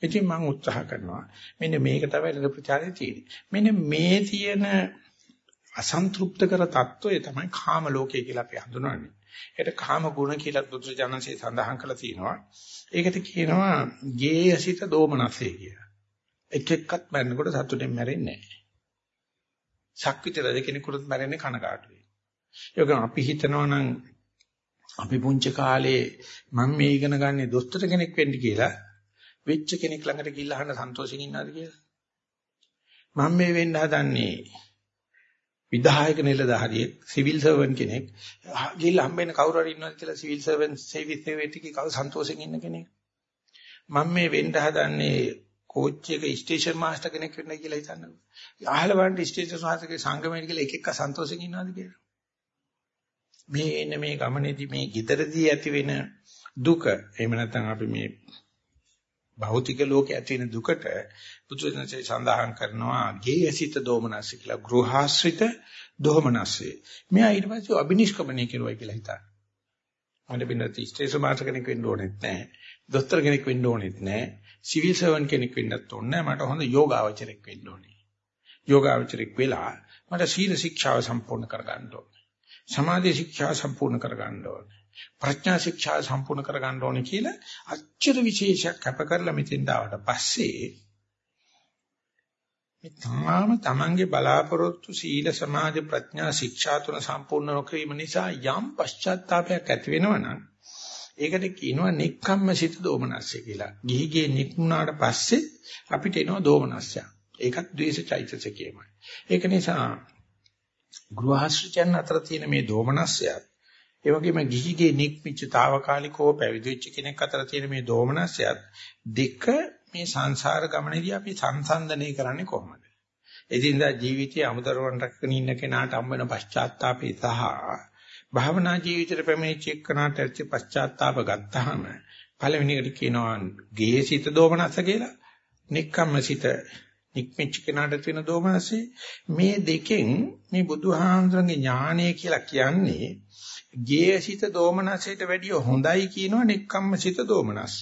Speaker 1: ඉතින් මම උත්සාහ කරනවා. මෙන්න මේක තමයි ප්‍රචාරයේ තියෙන්නේ. මෙන්න මේ තියෙන අසන්තුප්ත කර తত্ত্বය තමයි කාම ලෝකය කියලා අපි හඳුනන්නේ. ඒකට කාම ගුණ කියලා බුදුරජාණන්සේ සඳහන් කළා තියෙනවා. ඒකට කියනවා ගේයසිත දෝමනසේ කියලා. එක එක්කත් මැරෙනකොට සතුටෙන් මැරෙන්නේ නැහැ. ශක්විත රජ කෙනෙකුට මැරෙන්නේ කනගාටුයි. ඒක අපි හිතනවා නම් අපි පුංචි කාලේ මම මේ ඉගෙන ගන්නේ දොස්තර කෙනෙක් වෙන්න කියලා වෙච්ච කෙනෙක් ළඟට ගිහිල්ලා අහන්න සන්තෝෂෙන් ඉන්නවද කියලා. මම මේ වෙන්න හදන්නේ විධායක නිලධාරියෙක් සිවිල් සර්වන් කෙනෙක් ගිහිල්ලා හම්බෙන්න කවුරු හරි ඉන්නවද කියලා සිවිල් සර්වන් සේවි සේවිටිකේ කව සන්තෝෂෙන් ඉන්න කෙනෙක්. මම මේ වෙන්න හදන්නේ කෝච් එක ස්ටේෂන් මාස්ටර් කෙනෙක් වෙන්න කියලා හිතන්නකෝ. අහල බලන්න ස්ටේෂන් මාස්ටර්ගේ සංගමයට කියලා එක එක සන්තෝෂෙන් ඉන්නවද කියලා. මේ එන්නේ මේ ගමනේදී මේ giderදී ඇති වෙන දුක එහෙම නැත්නම් අපි මේ භෞතික ලෝකේ ඇති වෙන දුකට බුදුසසුනේ සඳහන් කරනවා ගේයසිත දෝමනස්ස කියලා ගෘහාශ්‍රිත දෝමනස්සේ. මෙයා ඊට පස්සේ අබිනිෂ්ක්‍මණය කරුවයි කියලා හිතා. මට බින්නත් ස්ටේෂන් මාස්ටර් කෙනෙක් වෙන්න ඕනෙත් නැහැ. දොස්තර කෙනෙක් වෙන්න ඕනෙත් නැහැ. සිවිල් සර්වන් කෙනෙක් වෙන්නත් ඕනේ නැහැ. මට හොඳ යෝගාවචරයක් වෙන්න ඕනේ. යෝගාවචරයක් වෙලා මට සීල ශික්ෂාව සම්පූර්ණ කරගන්න ඕනේ. සමාධි ශික්ෂා සම්පූර්ණ කරගන්න ඕනේ. ප්‍රඥා ශික්ෂා සම්පූර්ණ කරගන්න ඕනේ කියලා අච්චර විශේෂයක් කැප කරලා මෙතෙන් දාවට පස්සේ මේ තාම තමන්ගේ බලාපොරොත්තු සීල සමාධි ප්‍රඥා ශික්ෂා තුන සම්පූර්ණ නොකිරීම නිසා යම් පශ්චාත්තාවයක් ඇති වෙනවනම් ඒකට කියනවා නික්කම්ම සිත දෝමනස්ය කියලා. ගිහිගේ නික්මුණාට පස්සේ අපිට එනවා දෝමනස්ය. ඒකත් ද්වේෂ චෛතසිකයමයි. ඒක නිසා ගෘහාශ්‍රිතයන් අතර තියෙන මේ දෝමනස්යත් ඒ වගේම ගිහිගේ නික්මිච්ච తాවකාලිකව පැවිදිච්ච කෙනෙක් අතර තියෙන මේ දෝමනස්යත් දෙක මේ සංසාර ගමනේදී අපි සංසන්දනය කරන්නේ කොහොමද? එදිනදා ජීවිතයේ අමුදරුවන් රැකගෙන ඉන්න කෙනාට හම්බ වෙන පශ්චාත්තාපේ සහ භාවනා ජීවිතේ පැමිණිච්ච එක්කනට ඇති පශ්චාත්තාප ගත්තාම පළවෙනි එකට කියනවා ගේසිත දෝමනස්ස කියලා. නික්කම්මසිත නික්මිච්ච කෙනාට තියෙන දෝමනස්සේ මේ දෙකෙන් මේ බුදුහාමුදුරන්ගේ ඥානය කියලා කියන්නේ ගේසිත දෝමනසයට වැඩිය හොඳයි කියනවා නික්කම්මසිත දෝමනස්.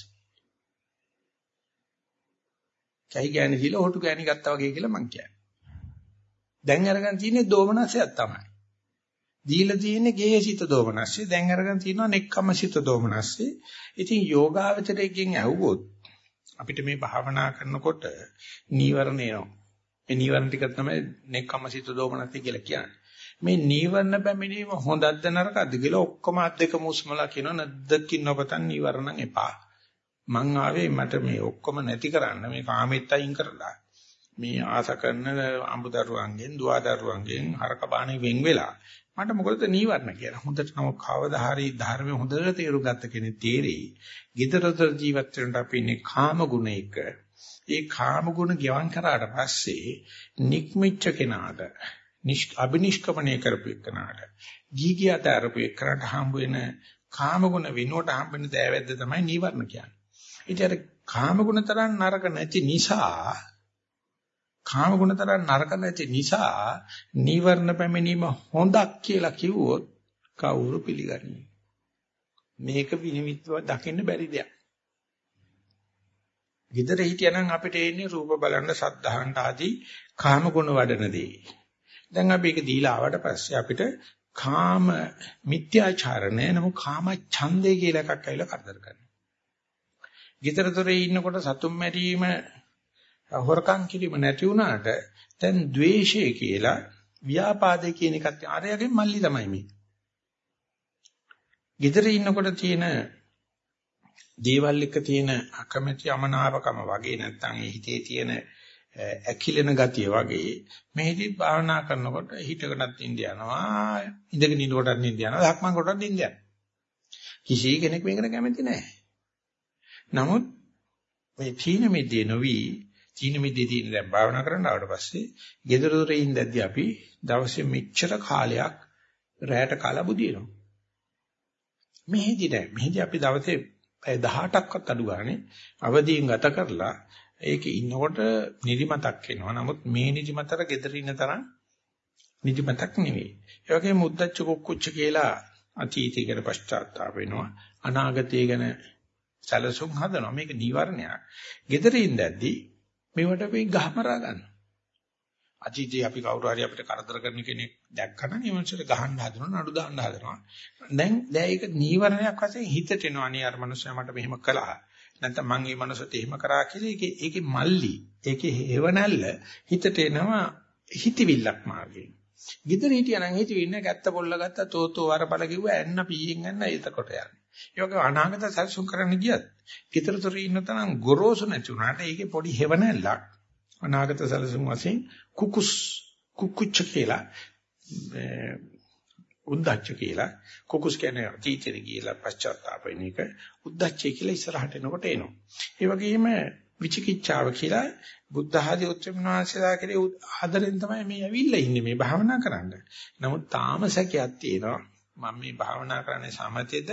Speaker 1: කයි ගෑණි කියලා හොටු ගෑණි ගත්තා වගේ කියලා මං කියන්නේ. දැන් අරගෙන තියෙන්නේ දෝමනසයක් තමයි. දීලා තියෙන්නේ ගේහසිත දෝමනස්සේ දැන් අරගෙන තියෙනවා නෙක්කමසිත දෝමනස්සේ. ඉතින් යෝගාවචරයෙන් ඇහුවොත් අපිට මේ භාවනා කරනකොට නීවරණ එනවා. මේ නීවරණ ටික තමයි නෙක්කමසිත දෝමනස්සේ කියලා කියන්නේ. මේ නීවරණ පැමිණීම හොඳක්ද නරකක්ද කියලා ඔක්කොම අත් දෙක මුස්මලා කියන නැද්දකින් නොපතන් නීවරණන් එපා. මං ආවේ මට මේ ඔක්කොම නැති කරන්න මේ කාමෙත් අයින් කරලා මේ ආස කරන අඹදරුවන්ගෙන් දුවදරුවන්ගෙන් හරක බාණේ වෙන් වෙලා මට මොකද නීවරණ කියලා. හොඳට නම කවදා හරි ධර්මයේ හොඳට තේරුම් ගත්ත කෙනෙක් තේරෙයි. GestureDetector ජීවත් වෙනට අපි ඉන්නේ කාම ගුණයක. ඒ කාම ගුණ ගෙවන් කරාට පස්සේ නික්මිච්ච කෙනාට අබිනිෂ්ක්‍මණය කරපු එකනට ගීගියට අරපු එකනට හම්බ වෙන කාම ගුණ විනෝට හම්බ වෙන දෑවැද්ද තමයි නීවරණ කියන්නේ. ඉතින් අර කාම ගුණ තරම් නරක නැති නිසා කාම ගුණ තරම් නරක නැති නිසා නීවරණ පැමිණීම හොඳක් කියලා කිව්වොත් කවුරු පිළිගන්නේ මේක විනිවිදව දකින්න බැරි දෙයක්. ගෙදර හිටියනම් අපිට එන්නේ රූප බලන්න සද්ධාහන්ට ආදී කාම ගුණ වඩන දේ. දැන් අපි ඒක දීලා ආවට පස්සේ අපිට කාම මිත්‍යාචාරණය නමුත් කාම ඡන්දේ කියලා එකක් ඇවිල්ලා කරදර කරනවා. ගෙදර දොරේ ඉන්නකොට සතුම් මැරීම හොරකම් කිරීම නැති වුණාට දැන් ද්වේෂය කියලා ව්‍යාපාදේ කියන එකත් අරයගෙන් මල්ලි තමයි මේ. ගෙදර ඉන්නකොට තියෙන දේවල් එක තියෙන අකමැති අමනාපකම වගේ නැත්නම් හිතේ තියෙන ඇකිලෙන ගතිය වගේ මෙහිදී භාවනා කරනකොට හිතකටත් ඉඳ යනවා ඉඳගෙන ඉන්නකොටත් ඉඳ යනවා ධක්මන් කොටත් ඉඳ යනවා. කිසි කෙනෙක් මේකට කැමති නැහැ. නමුත් මේ තීන මිදේ නොවි තීන මිදේ තියෙන දැන් භාවනා කරන්න ආවට පස්සේ gedara dore ඉඳද්දී අපි දවසේ මෙච්චර කාලයක් රැයට කාලා බුදිනවා මෙහෙදි නෑ. මෙහෙදි අපි දවසේ පැය 18ක්වත් අඩු ගානේ අවදියෙන් ගත කරලා ඒකේ ඉන්නකොට නිදිමතක් එනවා. නමුත් මේ නිදිමතර gedara ඉන්න තරම් නිදිමතක් නෙවෙයි. ඒ වගේම මුද්දච්ච කුක්කුච්ච කියලා අතීතය ගැන පශ්චාත්තාප වෙනවා. අනාගතය ගැන සැලසුම් හදනවා. මේක නීවරණයක්. gedara ඉඳද්දී මේවට අපි ගහමරා ගන්නවා. අතීතයේ අපි කවුරු හරි අපිට කරදර කරන කෙනෙක් දැක්කම මේ මනුස්සයට ගහන්න හදනවා නඩු දාන්න හදනවා. දැන් දැන් ඒක නීවරණයක් වශයෙන් හිතට එනවා. අනේ අර මනුස්සයා මට මෙහෙම කළා. නැත්නම් මං මේ මනසට එහෙම කරා කියලා ඒකේ ඒකේ මල්ලි ඒකේ හේවණල්ල හිතට එනවා හිතවිල්ලක් මාර්ගයෙන්. গিදර හිටියනම් හිතවින්න ගැත්ත පොල්ල ගත්ත තෝතෝ වරපල කිව්ව ඇන්න පීයෙන් ඇන්න එතකොට යන්නේ. ඒ වගේ අනාගත සැලසුම් කරන්න ගියත් ගිතරතොර ඉන්න තරම් ගොරෝසු නැති උනාට ඒකේ පොඩි හේවණල්ලක් අනාගත සැලසුම් වශයෙන් කුකුස් කුකුච්ච කියලා උද්දච්ච කියලා කුකුස් කියන්නේ අතීතෙට ගියලා පශ්චාත්තාප වෙන එක උද්දච්චය කියලා ඉස්සරහට එනකොට එනවා. ඒ වගේම විචිකිච්ඡාව කියලා බුද්ධ ආදී උත්තරමනාංශලා කෙරේ ආදරෙන් තමයි මේ ඇවිල්ලා ඉන්නේ මේ භාවනා කරන්න. නමුත් තාම සැකයක් තියෙනවා. මම මේ භාවනා කරන්නේ සමතේද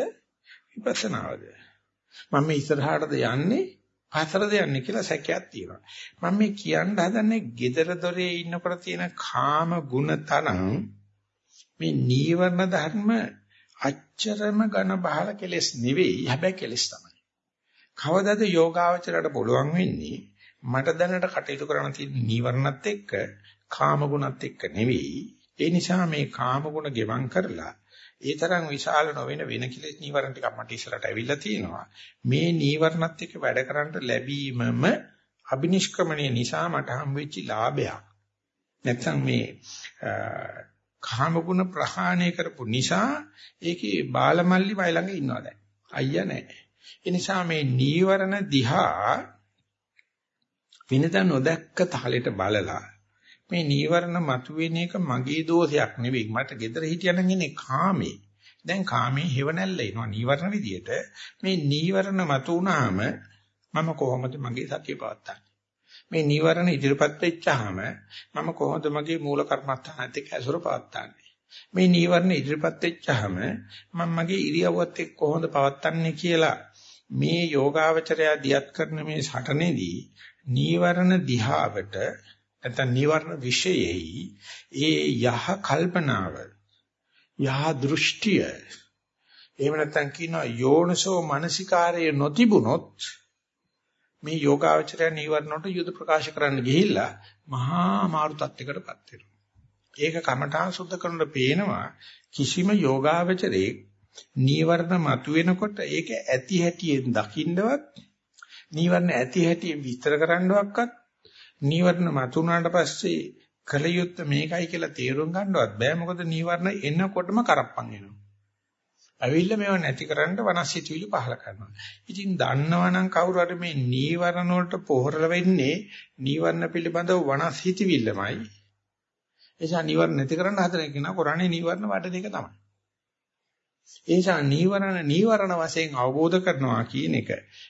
Speaker 1: විපස්සනාවද? මම මේ ඉස්සරහටද යන්නේ පතරද යන්නේ කියලා සැකයක් තියෙනවා. මම මේ කියන්න හදන්නේ gedara dore ඉන්නකොට තියෙන කාම ගුණ තරම් මේ නීවරණ ධර්ම අච්චරම ඝන බහල කෙලස් නෙවෙයි හැබැයි කෙලස් තමයි. කවදාද යෝගාවචරයට පුළුවන් වෙන්නේ මට දැනට කටයුතු කරන්න තියෙන නීවරණත් එක්ක කාම ගුණත් එක්ක නෙවෙයි. ඒ නිසා මේ කාම ගුණ ගෙවම් කරලා ඒ තරම් විශාල නොවන වෙන කෙලෙස් නීවරණ ටිකක් මට ඉස්සරට ඇවිල්ලා තියෙනවා. මේ නීවරණත් එක්ක වැඩ කරන්න ලැබීමම අබිනිෂ්ක්‍මණය නිසා මට හම්බෙච්ච ලාභයක්. නැත්නම් මේ කාමගුණ ප්‍රහාණය කරපු නිසා ඒකේ බාලමල්ලි වයි ළඟ ඉන්නවා දැන්. අයියා නැහැ. ඒ නිසා මේ නීවරණ දිහා විනදා නොදැක්ක තාලෙට බලලා මේ නීවරණ මතුවෙන එක මගේ දෝෂයක් නෙවෙයි. මට gedara හිටියනම් ඉන්නේ කාමේ. දැන් කාමේ හේවණල්ල එනවා නීවරණ විදියට. මේ නීවරණ මතු වුණාම මම කොහොමද මගේ සතිය පවත්න්නේ? මේ නීවරණ ඉදිරිපත් වෙච්චාම මම කොහොමද මගේ මූල කර්මස්ථානත් එක්ක ඇසුර පවත්න්නේ මේ නීවරණ ඉදිරිපත් වෙච්චාම මම මගේ ඉරියව්වත් එක්ක කොහොමද පවත්න්නේ කියලා මේ යෝගාවචරය දියත් කරන මේ සටනේදී නීවරණ දිහාවට නැත්නම් නීවරණ විශේෂෙහි ඒ යහ කල්පනාව යහ දෘෂ්ටිය එහෙම නැත්නම් කියනවා යෝනසෝ මනසිකාරය නොතිබුනොත් මේ යෝගාවචරය නීවරණට යුද ප්‍රකාශ කරන්න ගිහිල්ලා මහා අමාරු තත්යකටපත් වෙනවා. ඒක කමඨාන් සුද්ධ කරනකොට පේනවා කිසිම යෝගාවචරයේ නීවරණ මතුවෙනකොට ඒක ඇති හැටියෙන් දකින්නවත් නීවරණ ඇති හැටියෙන් විස්තර කරන්නවක්වත් නීවරණ මතුනාට පස්සේ කලියුත් මේකයි කියලා තේරුම් ගන්නවත් බෑ මොකද නීවරණ එනකොටම කරප්පන් එනවා. ඇවිල්ලා මේව නැතිකරන්න වනස්සිතවිලි පහල කරනවා. ඉතින් දන්නවනම් කවුරු හරි මේ නීවරණ වලට පොහොරල වෙන්නේ නීවරණ පිළිබඳව වනස්සිතවිල්ලමයි. එනිසා නීවරණ නැති කරන්න හදන කෙනා කරන්නේ නීවරණ වඩන එක තමයි. ඒ නිසා නීවරණ නීවරණ වශයෙන් අවබෝධ කරනවා කියන එක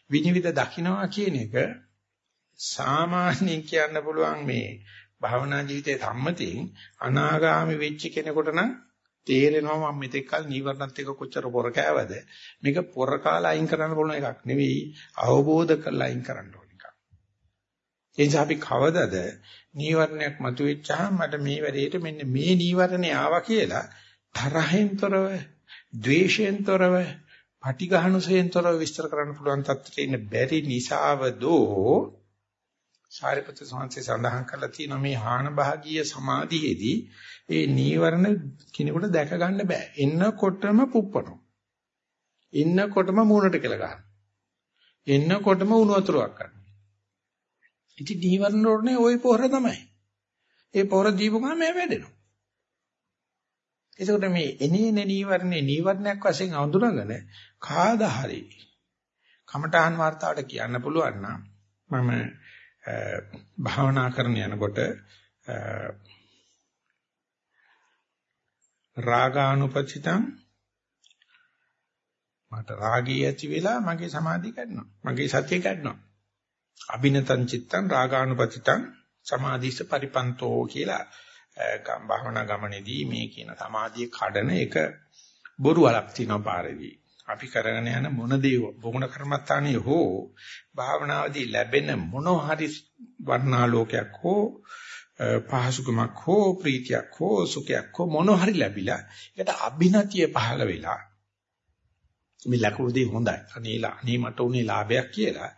Speaker 1: විනිවිද දකින්නවා කියන එක සාමාන්‍යයෙන් කියන්න පුළුවන් මේ භාවනා ජීවිතයේ සම්මතියෙන් අනාගාමි වෙච්ච කෙනෙකුට නම් තේරෙනවා මම මෙතෙක් කල නීවරණත් එක්ක කොච්චර පොර කෑවද මේක පොර කාලා අයින් කරන්න පුළුවන් එකක් නෙවෙයි අවබෝධ කරලා අයින් කරන්න ඕන එකක්. ඒ නිසා අපි කවදද නීවරණයක් මතුවෙච්චාම මට මේ වැඩේට මෙන්න මේ නීවරණේ ආවා කියලා තරහෙන් තොරව, ද්වේෂයෙන් තොරව, පටිඝානුසයෙන් තොරව විස්තර කරන්න පුළුවන් තත්ත්වයට ඉන්න බැරි නිසාවදෝ සාරිපුත්‍ර සාංශේ සඳහන් කරලා තියෙනවා මේ හානභාගීය සමාධියේදී ඒ නීවරණ කිනෙකුට දැක ගන්න බෑ. එන්නකොටම පුප්පනවා. එන්නකොටම මූණට කියලා ගන්න. එන්නකොටම උණු වතුරක් ගන්න. ඉතින් නීවරණ වලනේ ওই පොහොර තමයි. ඒ පොහොර දීපු ගමන් මේ වැඩෙනවා. ඒකට මේ එනේන නීවරණේ නීවරණයක් වශයෙන් අඳුනගෙන කාදාhari කමඨාන් වார்த்தාවට කියන්න පුළුවන් නම් මම භාවනා කරන යනකොට රාගානුපචිතං මට රාගී ඇති වෙලා මගේ සමාධිය කඩනවා. මගේ සතිය කඩනවා. අබිනතං චිත්තං රාගානුපචිතං සමාධිස පරිපන්තෝ කියලා භාවනා ගමනේදී මේ කියන සමාධිය කඩන එක බොරු වලක් තියෙනවා පාරේදී. අපි කරගෙන යන මොන දේ බොමුණ කර්මත්තානේ හෝ භාවනාවේදී ලැබෙන මොන හරි වර්ණාලෝකයක් හෝ පහසුකමක් හෝ ප්‍රීතියක් හෝ සුඛයක් හෝ මොන හරි ලැබිලා ඒකට අභිනතිය පහළ වෙලා මේ ලකුණු දෙය හොඳයි. අනේලා අනේ මට උනේ ලාභයක් කියලා.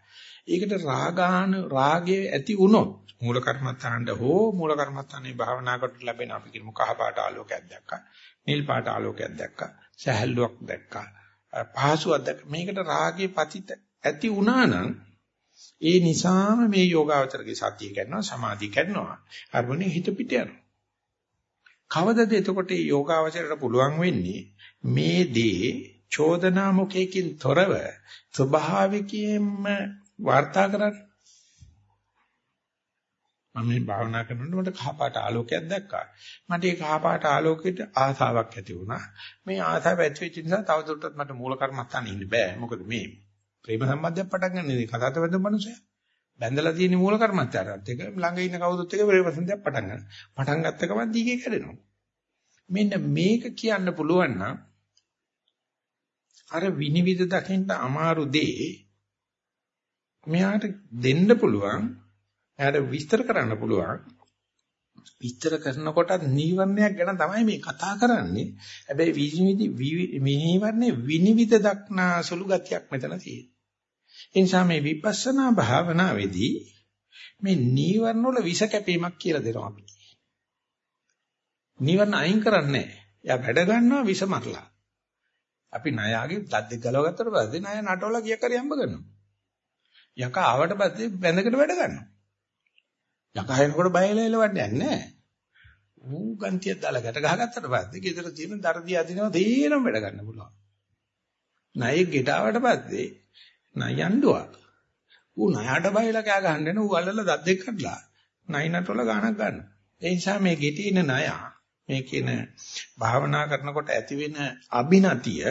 Speaker 1: ඒකට රාගාන රාගයේ ඇති වුණොත් මූල කර්මත්තානට හෝ මූල කර්මත්තානේ භාවනාවකට ලැබෙන අපි කියමු කහ පාට ආලෝකයක් දැක්කා නිල් පාට ආලෝකයක් දැක්කා සහැල්ලුවක් දැක්කා. පහසුවක් දැක්කා මේකට රාගයේ පතිත ඇති වුණා නම් ඒ නිසාම මේ යෝගාවචරගේ සතිය කරනවා සමාධිය කරනවා අරමුණේ හිත පිට යනවා. කවදද එතකොට මේ යෝගාවචරයට පුළුවන් වෙන්නේ? මේ දේ චෝදනා මුඛයෙන් තොරව ස්වභාවිකයෙන්ම වාර්තා කරන්න. මම මේ භාවනා කරනකොට මට කහපාට ආලෝකයක් දැක්කා. මට ඒ කහපාට ආලෝකයට ආසාවක් ඇති වුණා. මේ ආසාව ඇති වෙච්ච නිසා තවදුරටත් මට මූල කර්මස්ථානෙ ඉන්න බෑ. මොකද මේ ප්‍රේම සම්බන්ධයක් පටන් ගන්න නේ කතාත වැද මනුස්සය. බැඳලා තියෙන මූල කර්මස්ථානත් එක ළඟ ඉන්න කවුරුත් එක ප්‍රේම සම්බන්ධයක් පටන් ගන්න. පටන් ගත්ත ගමන් දීගේ කැඩෙනවා. මෙන්න මේක කියන්න පුළුවන් නම් අර විනිවිද දකින්න අමාරු දේ මෙයාට දෙන්න පුළුවන් එයාට විස්තර කරන්න පුළුවන් විස්තර කරනකොටත් නීවරණයක් ගැන තමයි මේ කතා කරන්නේ. හැබැයි විනිවිද විනිවරණේ විනිවිද දක්නා සුළු ගතියක් මෙතන තියෙනවා. ඒ නිසා මේ විපස්සනා භාවනාවේදී මේ නීවරණ වල විස කැපීමක් කියලා දෙනවා අපි. නීවරණ අයින් කරන්නේ නැහැ. එයා වැඩ ගන්නවා විස මරලා. අපි ණයාගේ දත් දෙක ගලව ගත්තට පස්සේ ණය නටවලා ගිය කරේ හම්බ කරනවා. යකා ආවට පස්සේ බැඳකට වැඩ ගන්නවා. යකා එනකොට බයලා එලවන්නේ නැහැ. ඌ ගන්තියක් දාලා ගැට ගහගත්තට පස්සේ ගෙදර තියෙන දර්දිය අදිනවා තේරම වැඩ ගන්න පුළුවන්. ණයේ ගෙඩාවට පස්සේ ණය යන්දුවා. ඌ ණයට බයලා කෑ ගහන්නේ ඌ අල්ලලා දත් දෙක කඩලා ණයිනටවල ගානක් ගන්නවා. ඒ නිසා මේ ගෙටි ඉන ණය මේ කියන භාවනා කරනකොට ඇති වෙන අබිනතිය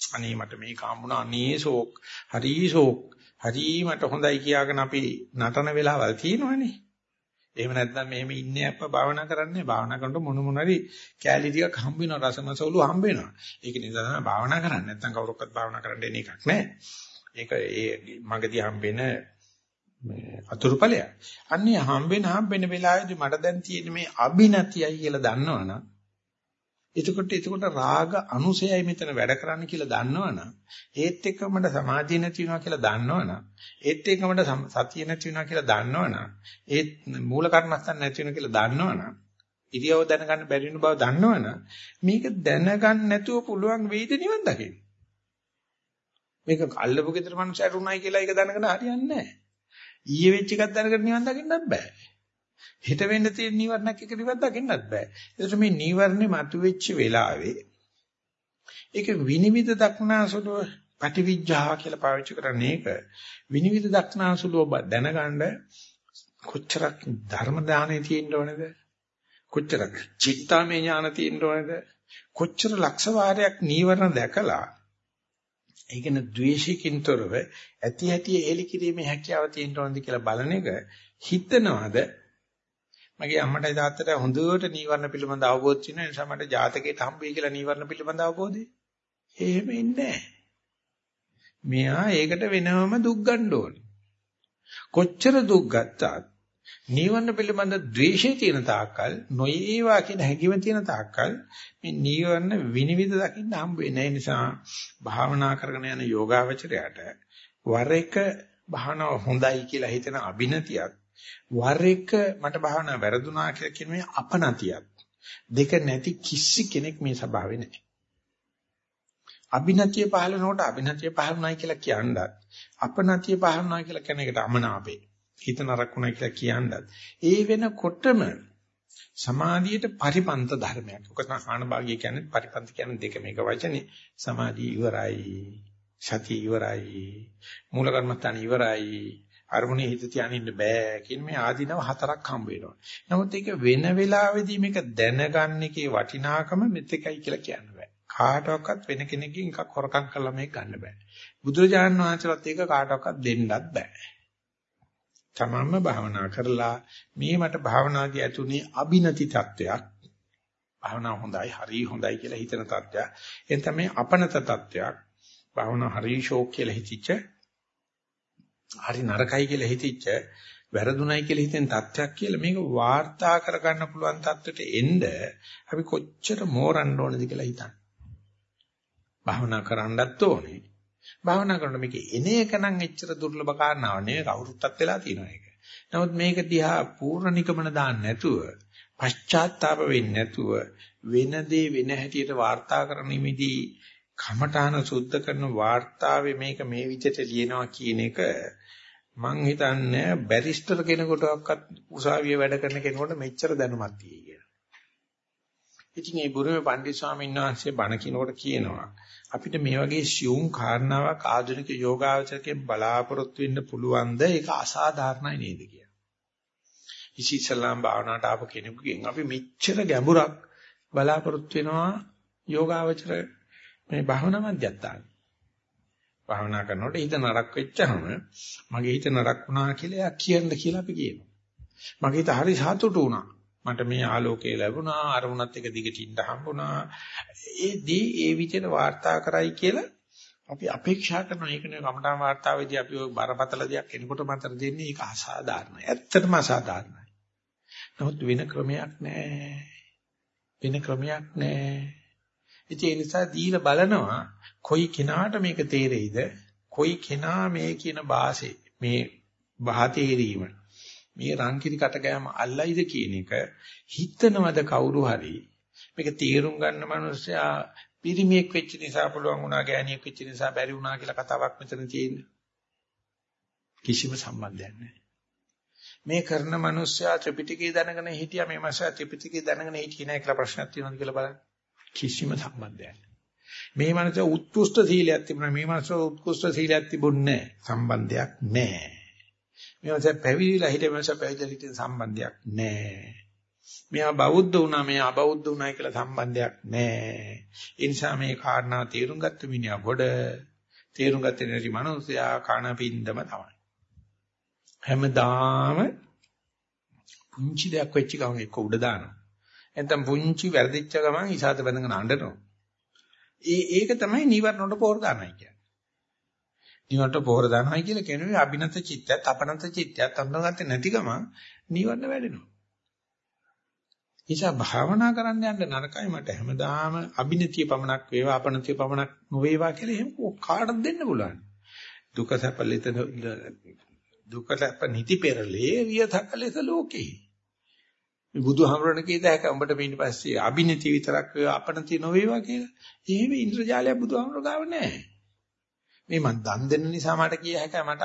Speaker 1: අනේ මට මේක හම්බුණා අනේ ෂෝක් හරි ෂෝක් හරි මට හොඳයි කියාගෙන අපි නටන වෙලාවල් තියෙනවනේ. එහෙම නැත්නම් මෙහෙම ඉන්නේ අප්ප භාවනා කරන්නේ භාවනා කරනකොට මොන මොන හරි කැලී ටිකක් හම්බ වෙනවා රසමසවලු හම්බ වෙනවා. ඒක නිසා තමයි භාවනා කරන්නේ. නැත්නම් කවුරක්වත් භාවනා කරන්න එන එකක් නැහැ ඒක ඒ මගදී හම්බෙන අතුරුඵලයක්. අන්නේ හම්බෙන හම්බෙන වෙලාවේදී මට දැන් තියෙන මේ අබිනතියයි කියලා දන්නවනම් එතකොට එතකොට රාග අනුසයයි මෙතන වැඩ කරන්න කියලා දන්නවනම් ඒත් එක්ක මට සමාධිය නැති වෙනවා කියලා දන්නවනම් ඒත් එක්ක මට සතිය නැති වෙනවා කියලා දන්නවනම් ඒත් මූල කර්මස්ථාන නැති වෙනවා කියලා දන්නවනම් ඉරියව දැනගන්න බැරි වෙන බව දන්නවනම් මේක දැනගන්න නැතුව පුළුවන් වෙයිද නිවන් දකින්න? මේක අල්ලපු ගෙදර මනුස්සයට උනායි කියලා ඒක දැනගෙන හරියන්නේ නැහැ. ඊයේ වෙච්ච එකක් දැනගෙන නිවන් දකින්නත් බෑ. හිත වෙන්න තියෙන නීවරණක් එක දිවත් දකින්නත් බෑ. ඒකට මේ නීවරණේ මතුවෙච්ච වෙලාවේ ඒක විනිවිද දක්නාසුලුව පටිවිජ්ජා කියලා පාවිච්චි කරන්නේ ඒක. විනිවිද දක්නාසුලුව දැනගන්න කොච්චරක් ධර්ම දාණය තියෙන්න ඕනේද? කොච්චරක් චිත්තාමය ඥාන තියෙන්න ඕනේද? කොච්චර ලක්ෂ වාරයක් නීවරණ දැකලා ඒකන ද්වේෂිකින්තරව ඇති ඇති එලි කිරීමේ හැකියාව තියෙන්න ඕනද කියලා බලන එක හිතනවාද මගේ අම්මටයි තාත්තට හොඳට නීවරණ පිළිබඳ අවබෝධ තියෙන නිසා මට ජාතකයට හම්බෙයි කියලා නීවරණ පිළිබඳ අවබෝධය. එහෙම ඉන්නේ මෙයා ඒකට වෙනවම දුක් ගන්න ඕනේ. කොච්චර දුක් ගත්තත් නීවරණ පිළිබඳ ද්වේෂය තියෙන තාක්කල් නොයේවා කියන හැඟීම තියෙන තාක්කල් මේ නීවරණ විනිවිද දකින්න හම්බ වෙන්නේ නිසා භාවනා කරගෙන යන යෝගාවචරයට වර එක භාවනාව හොඳයි කියලා හිතන අභිනතියක් වර එක මට භාවනා වැරදුනා කියලා කියන මේ අපනතියක් දෙක නැති කිසි කෙනෙක් මේ ස්වභාවේ නැහැ. අභිනතිය පහළනකොට අභිනතිය පහළුණයි කියලා කියනවත් අපනතිය පහළුණා කියලා කියන එකට අමනාපේ. හිත නරකුණයි කියලා කියනවත් ඒ වෙනකොටම සමාධියට පරිපන්ත ධර්මයක්. ඔක තමයි ආනභාගය කියන්නේ පරිපන්ත කියන්නේ දෙක මේක වචනේ. සමාධිය ඉවරයි. සතිය ඉවරයි. මූල කර්මස්ථාන ඉවරයි. අරමුණේ හිත තියාගෙන ඉන්න බෑ කියන මේ ආධිනව හතරක් හම්බ වෙනවා. නමුත් ඒක වෙන වෙලාවෙදී මේක දැනගන්න එකේ වටිනාකම මෙතෙකයි කියලා කියන්න බෑ. කාටවත් වෙන කෙනෙක්ගෙන් එකක් හොරකම් කරලා මේක ගන්න බෑ. බුදුරජාණන් වහන්සේලාත් ඒක කාටවත් දෙන්නත් බෑ. තමන්ම භාවනා කරලා මේ මට භාවනාදී ඇතුණේ අබිනති තත්වයක් භාවනා හොඳයි හරි හොඳයි කියලා හිතන තත්වයක් එතන තමයි අපනත තත්වයක් භාවනා හරි ෂෝක් කියලා හිතිච්ච හරි නරකයි කියලා හිතෙච්ච වැරදුණයි කියලා හිතෙන තත්ත්වයක් කියලා මේක වාර්තා කරගන්න පුළුවන් තත්ත්වයට එන්න අපි කොච්චර මෝරන්න ඕනද කියලා හිතන්න. භාවනා කරන්නත් ඕනේ. භාවනා කරනකොට මේක එන එක නම් එච්චර දුර්ලභ කාරණාවක් නෙවෙයි කවුරුත්ත් වෙලා තියෙනවා ඒක. නමුත් මේක දිහා පූර්ණ නිගමන දාන්න නැතුව පශ්චාත්තාප වෙන්නේ නැතුව වෙන දේ වෙන හැටියට වාර්තා කරනෙමිදී කමඨාන සුද්ධ කරන වාර්තාවේ මේක මේ විදිහට ලියනවා කියන එක මං හිතන්නේ බැරිස්ටර් කෙනෙකුටවත් උසාවියේ වැඩ කරන කෙනෙකුට මෙච්චර දැනුමක් තියෙයි කියලා. ඉතින් මේ බුරුමේ පණ්ඩිත ස්වාමීන් වහන්සේ බණ කිනකොට කියනවා අපිට මේ වගේ සියුම් කාරණාවක් ආධුනික යෝගාවචරකෙන් බලාපොරොත්තු වෙන්න පුළුවන්ද ඒක අසාධාරණයි නේද කියලා. ඉසිසලාම් භාවනාවට ආපු කෙනෙකුගෙන් අපි මෙච්චර ගැඹුරක් බලාපොරොත්තු වෙනවා යෝගාවචර මේ භාවනා මධ්‍යස්ථාන. භාවනා කරනකොට හිත නරක වෙච්චහම මගේ හිත නරක වුණා කියලා එයා කියන්න කියලා අපි කියනවා. මගේ හිත හරි සතුටු වුණා. මට මේ ආලෝකය ලැබුණා, අරමුණත් එක දිගට ඉන්න හම්බුණා. ඒ දී ඒ විදිහට වාර්තා කරයි කියලා අපි අපේක්ෂා කරන එක නේ කමඨාන් වාර්තාවේදී අපි ඔය බරපතල දෙයක් එනකොට මතර දෙන්නේ ඒක අසාධාරණයි. ඇත්තටම අසාධාරණයි. නමුත් වෙන ක්‍රමයක් නැහැ. වෙන ක්‍රමයක් නැහැ. ඉතින් ඒ නිසා දීලා බලනවා කොයි කෙනාට මේක තේරෙයිද? කොයි කෙනා මේ කියන භාෂේ මේ බහතේරීම මේ රංකිරි කටගෑම අල්ලයිද කියන එක හිතනවද කවුරු හරි? මේක තේරුම් ගන්න මනුස්සයා පිරිමියෙක් වෙච්ච නිසා පුළුවන් වුණා ගෑණියෙක් වෙච්ච නිසා බැරි වුණා කියලා කතාවක් මෙතන තියෙන්නේ. කිසිම සම්බන්ධයක් නැහැ. මේ කරන මනුස්සයා ත්‍රිපිටකය දැනගෙන හිටියා මේ මාසය ත්‍රිපිටකය දැනගෙන හිටියේ නැහැ කියලා ප්‍රශ්නයක් තියෙනවද කියලා බලන්න. කිසිම සම්බන්ධයක් මේ මනස උත්කෘෂ්ඨ සීලයක් තිබුණා. මේ මනස උත්කෘෂ්ඨ සීලයක් තිබුණේ සම්බන්ධයක් නැහැ. මේ මනස පැවිදිලා හිටේ මනස පැවිදිලා හිටේ සම්බන්ධයක් නැහැ. මෙයා බෞද්ධ වුණා මෙයා අබෞද්ධ වුණා කියලා සම්බන්ධයක් නැහැ. ඒ නිසා මේ කාරණා තේරුම් ගත්ත මිනිහා ගොඩ තේරුම් ගත්තේ නැති මනුස්සයා කන පින්දම තමයි. හැමදාම පුංචි දෙයක් වෙච්ච ගමන් එක්ක උඩ දානවා. එතෙන් පුංචි වැරදිච්ච ගමන් ඉසాత බඳගෙන අඬනවා. ඒ ඒක තමයි නිවර්ණ වලට පෝර දානයි කියන්නේ. නිවනට පොහොර දානවායි කියලා කියනවා අභිනත චිත්තයත් අපනත චිත්තයත් අඳුනගත්තේ නැති ගමන් නිවන වැඩෙනවා. නිසා භාවනා කරන්න යන්න නරකයි මට හැමදාම අභිනතිය පමණක් වේවා අපනතිය පමණක් නොවේවා කියලා එහෙම කාටද දෙන්න පුළුවන්. දුක සැපලිත දුක සැප නිති පෙරලේ වියතකලෙස ලෝකේ. මේ බුදුහාමරණ කීත හැක උඹට මේ පස්සේ අභිනතිය විතරක් අපනතිය නොවේවා කියලා. එහෙම ඉන්ද්‍රජාලය බුදුහාමර ගාව නැහැ. මේ මං දන් දෙන්න නිසා මට කිය හැක මට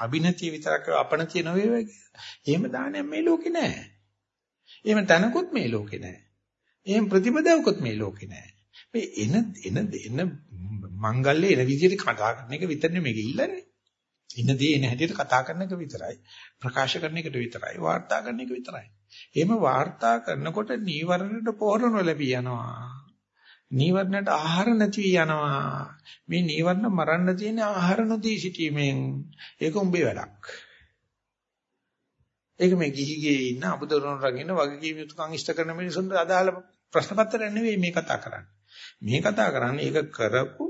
Speaker 1: අභිනතිය විතරක් අපනතිය නොවේවා කියලා. එහෙම දානයක් මේ ලෝකේ නැහැ. එහෙම තනකුත් මේ ලෝකේ නැහැ. එහෙම ප්‍රතිපදාවකුත් මේ ලෝකේ නැහැ. මේ එන එන එන මංගල්‍ය එන විදිහට කතා කරන එක විතරනේ මේක ඉල්ලන්නේ. ඉන්න දේ එන හැටියට කතා කරන එක විතරයි. ප්‍රකාශ කරන එකට විතරයි. වාර්තා කරන එක විතරයි. එහෙම වාර්තා කරනකොට නීවරණයට පොහොර නොලැබී යනවා. නීවරණයට ආහාර නැති යනවා. මේ නීවරණ මරන්න තියෙන ආහාර නොදී සිටීමෙන් ඒක උඹේ වැඩක්. ඒක මේ ගිහිගේ ඉන්න අබුදරුවන් රකින්න වගකීම් යුතුකම් ඉෂ්ට කරන මිනිසුන්ට අදාළ ප්‍රශ්න පත්‍රය නෙවෙයි මේ කතා කරන්නේ. මේ කතා කරන්නේ ඒක කරපු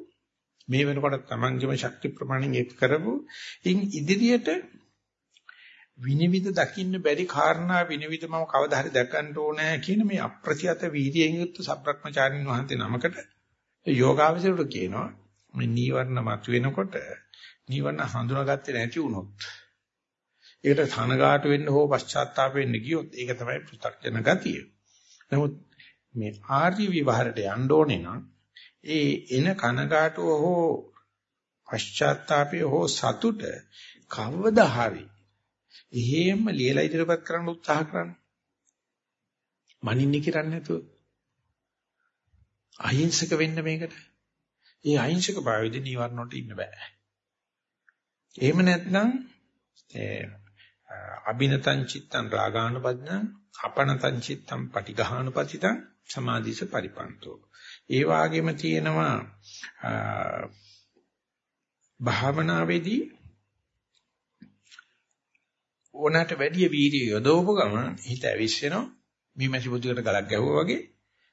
Speaker 1: මේ වෙනකොට තමන්ගේම ශක්ති ප්‍රමාණයෙන් ඒක කරපු ඉන් ඉදිරියට විනිවිද දකින්න බැරි කාරණා විනිවිද මම කවදා හරි දැක්කන්න ඕනේ කියන මේ අප්‍රතිහත වීර්යයෙන් යුක්ත සබ්‍රක්‍මචාරින් වහන්සේ නමකට යෝගාවචරයට කියනවා මේ නීවරණ මතුවෙනකොට නීවරණ හඳුනාගත්තේ නැති වුණොත් ඒකට තනගාට වෙන්න හෝ පශ්චාත්තාප වෙන්න ගියොත් ඒක තමයි පෘථග්ජන ගතිය. නමුත් මේ ආර්ය විවහරට යන්න ඕනේ නම් ඒ එන කනගාටුව හෝ පශ්චාත්තාපය හෝ සතුට කවදා හරි එහෙම ලියලා ඉදිරිපත් කරන්න උත්සාහ කරන්න. මනින්නේ කරන්නේ නැතුව. අහිංසක වෙන්න මේකට. ඒ අහිංසක භාවයේදී නිවර්ණ වලට ඉන්න බෑ. එහෙම නැත්නම් අබිනතං චිත්තං රාගානුපදිනං අපනතං චිත්තං පටිඝානුපතිතං සමාධිස පරිපන්තෝ ඒ වාගේම තියෙනවා භාවනාවේදී ඕනකට වැඩි වීර්යය යොදවපු ගමන් හිත ඇවිස්සෙනවා මීමැසි බුදුකට ගලක් ගැහුවා වගේ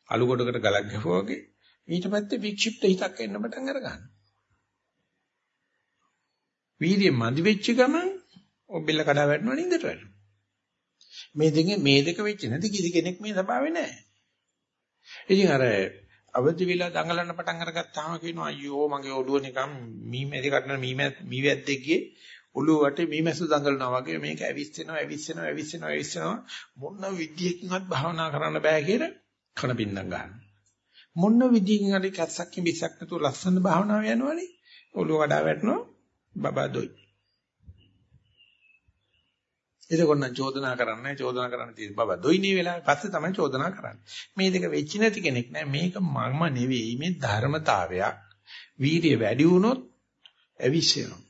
Speaker 1: අලු කොටකට ගලක් ගැහුවා වගේ ඊට පස්සේ වික්ෂිප්ත හිතක් එන්න පටන් අර ගන්නවා වීර්යය මදි වෙච්ච ගමන් ඔබෙල්ල කඩා වැටෙනවා නින්දට වැටෙනවා. මේ දෙකේ මේ දෙක වෙච්ච නැති කිසි කෙනෙක් මේ ස්වභාවේ නැහැ. ඉතින් අර අවදි වෙලා දඟලන්න පටන් අරගත්තාම කියනවා අයියෝ මගේ ඔළුව නිකන් මීමැදි කටන මීමැත් මීවැද්දෙක්ගේ ඔළුව වටේ මීමැස්සු දඟලනවා වගේ මේක ඇවිස්සෙනවා ඇවිස්සෙනවා ඇවිස්සෙනවා ඇවිස්සෙනවා මොන විදියකින්වත් භාවනා කරන්න බෑ කියලා කන බින්දම් ගන්නවා. මොන විදියකින් හරි කැස්සක් කිඹිසක් නැතුව ලස්සන භාවනාව යනවනේ ඔළුව කඩා වැටෙනවා බබා දොයි. එතකොට නම් චෝදනා කරන්නේ චෝදනා කරන්න තියෙන බබ දොයිනේ වෙලාවේ පස්සේ තමයි චෝදනා කරන්නේ. මේ දෙක වෙච්ච නැති කෙනෙක් නෑ මේක මම නෙවෙයි මේ ධර්මතාවයක්. වීර්ය වැඩි වුණොත් ඇවිස්සෙනවා.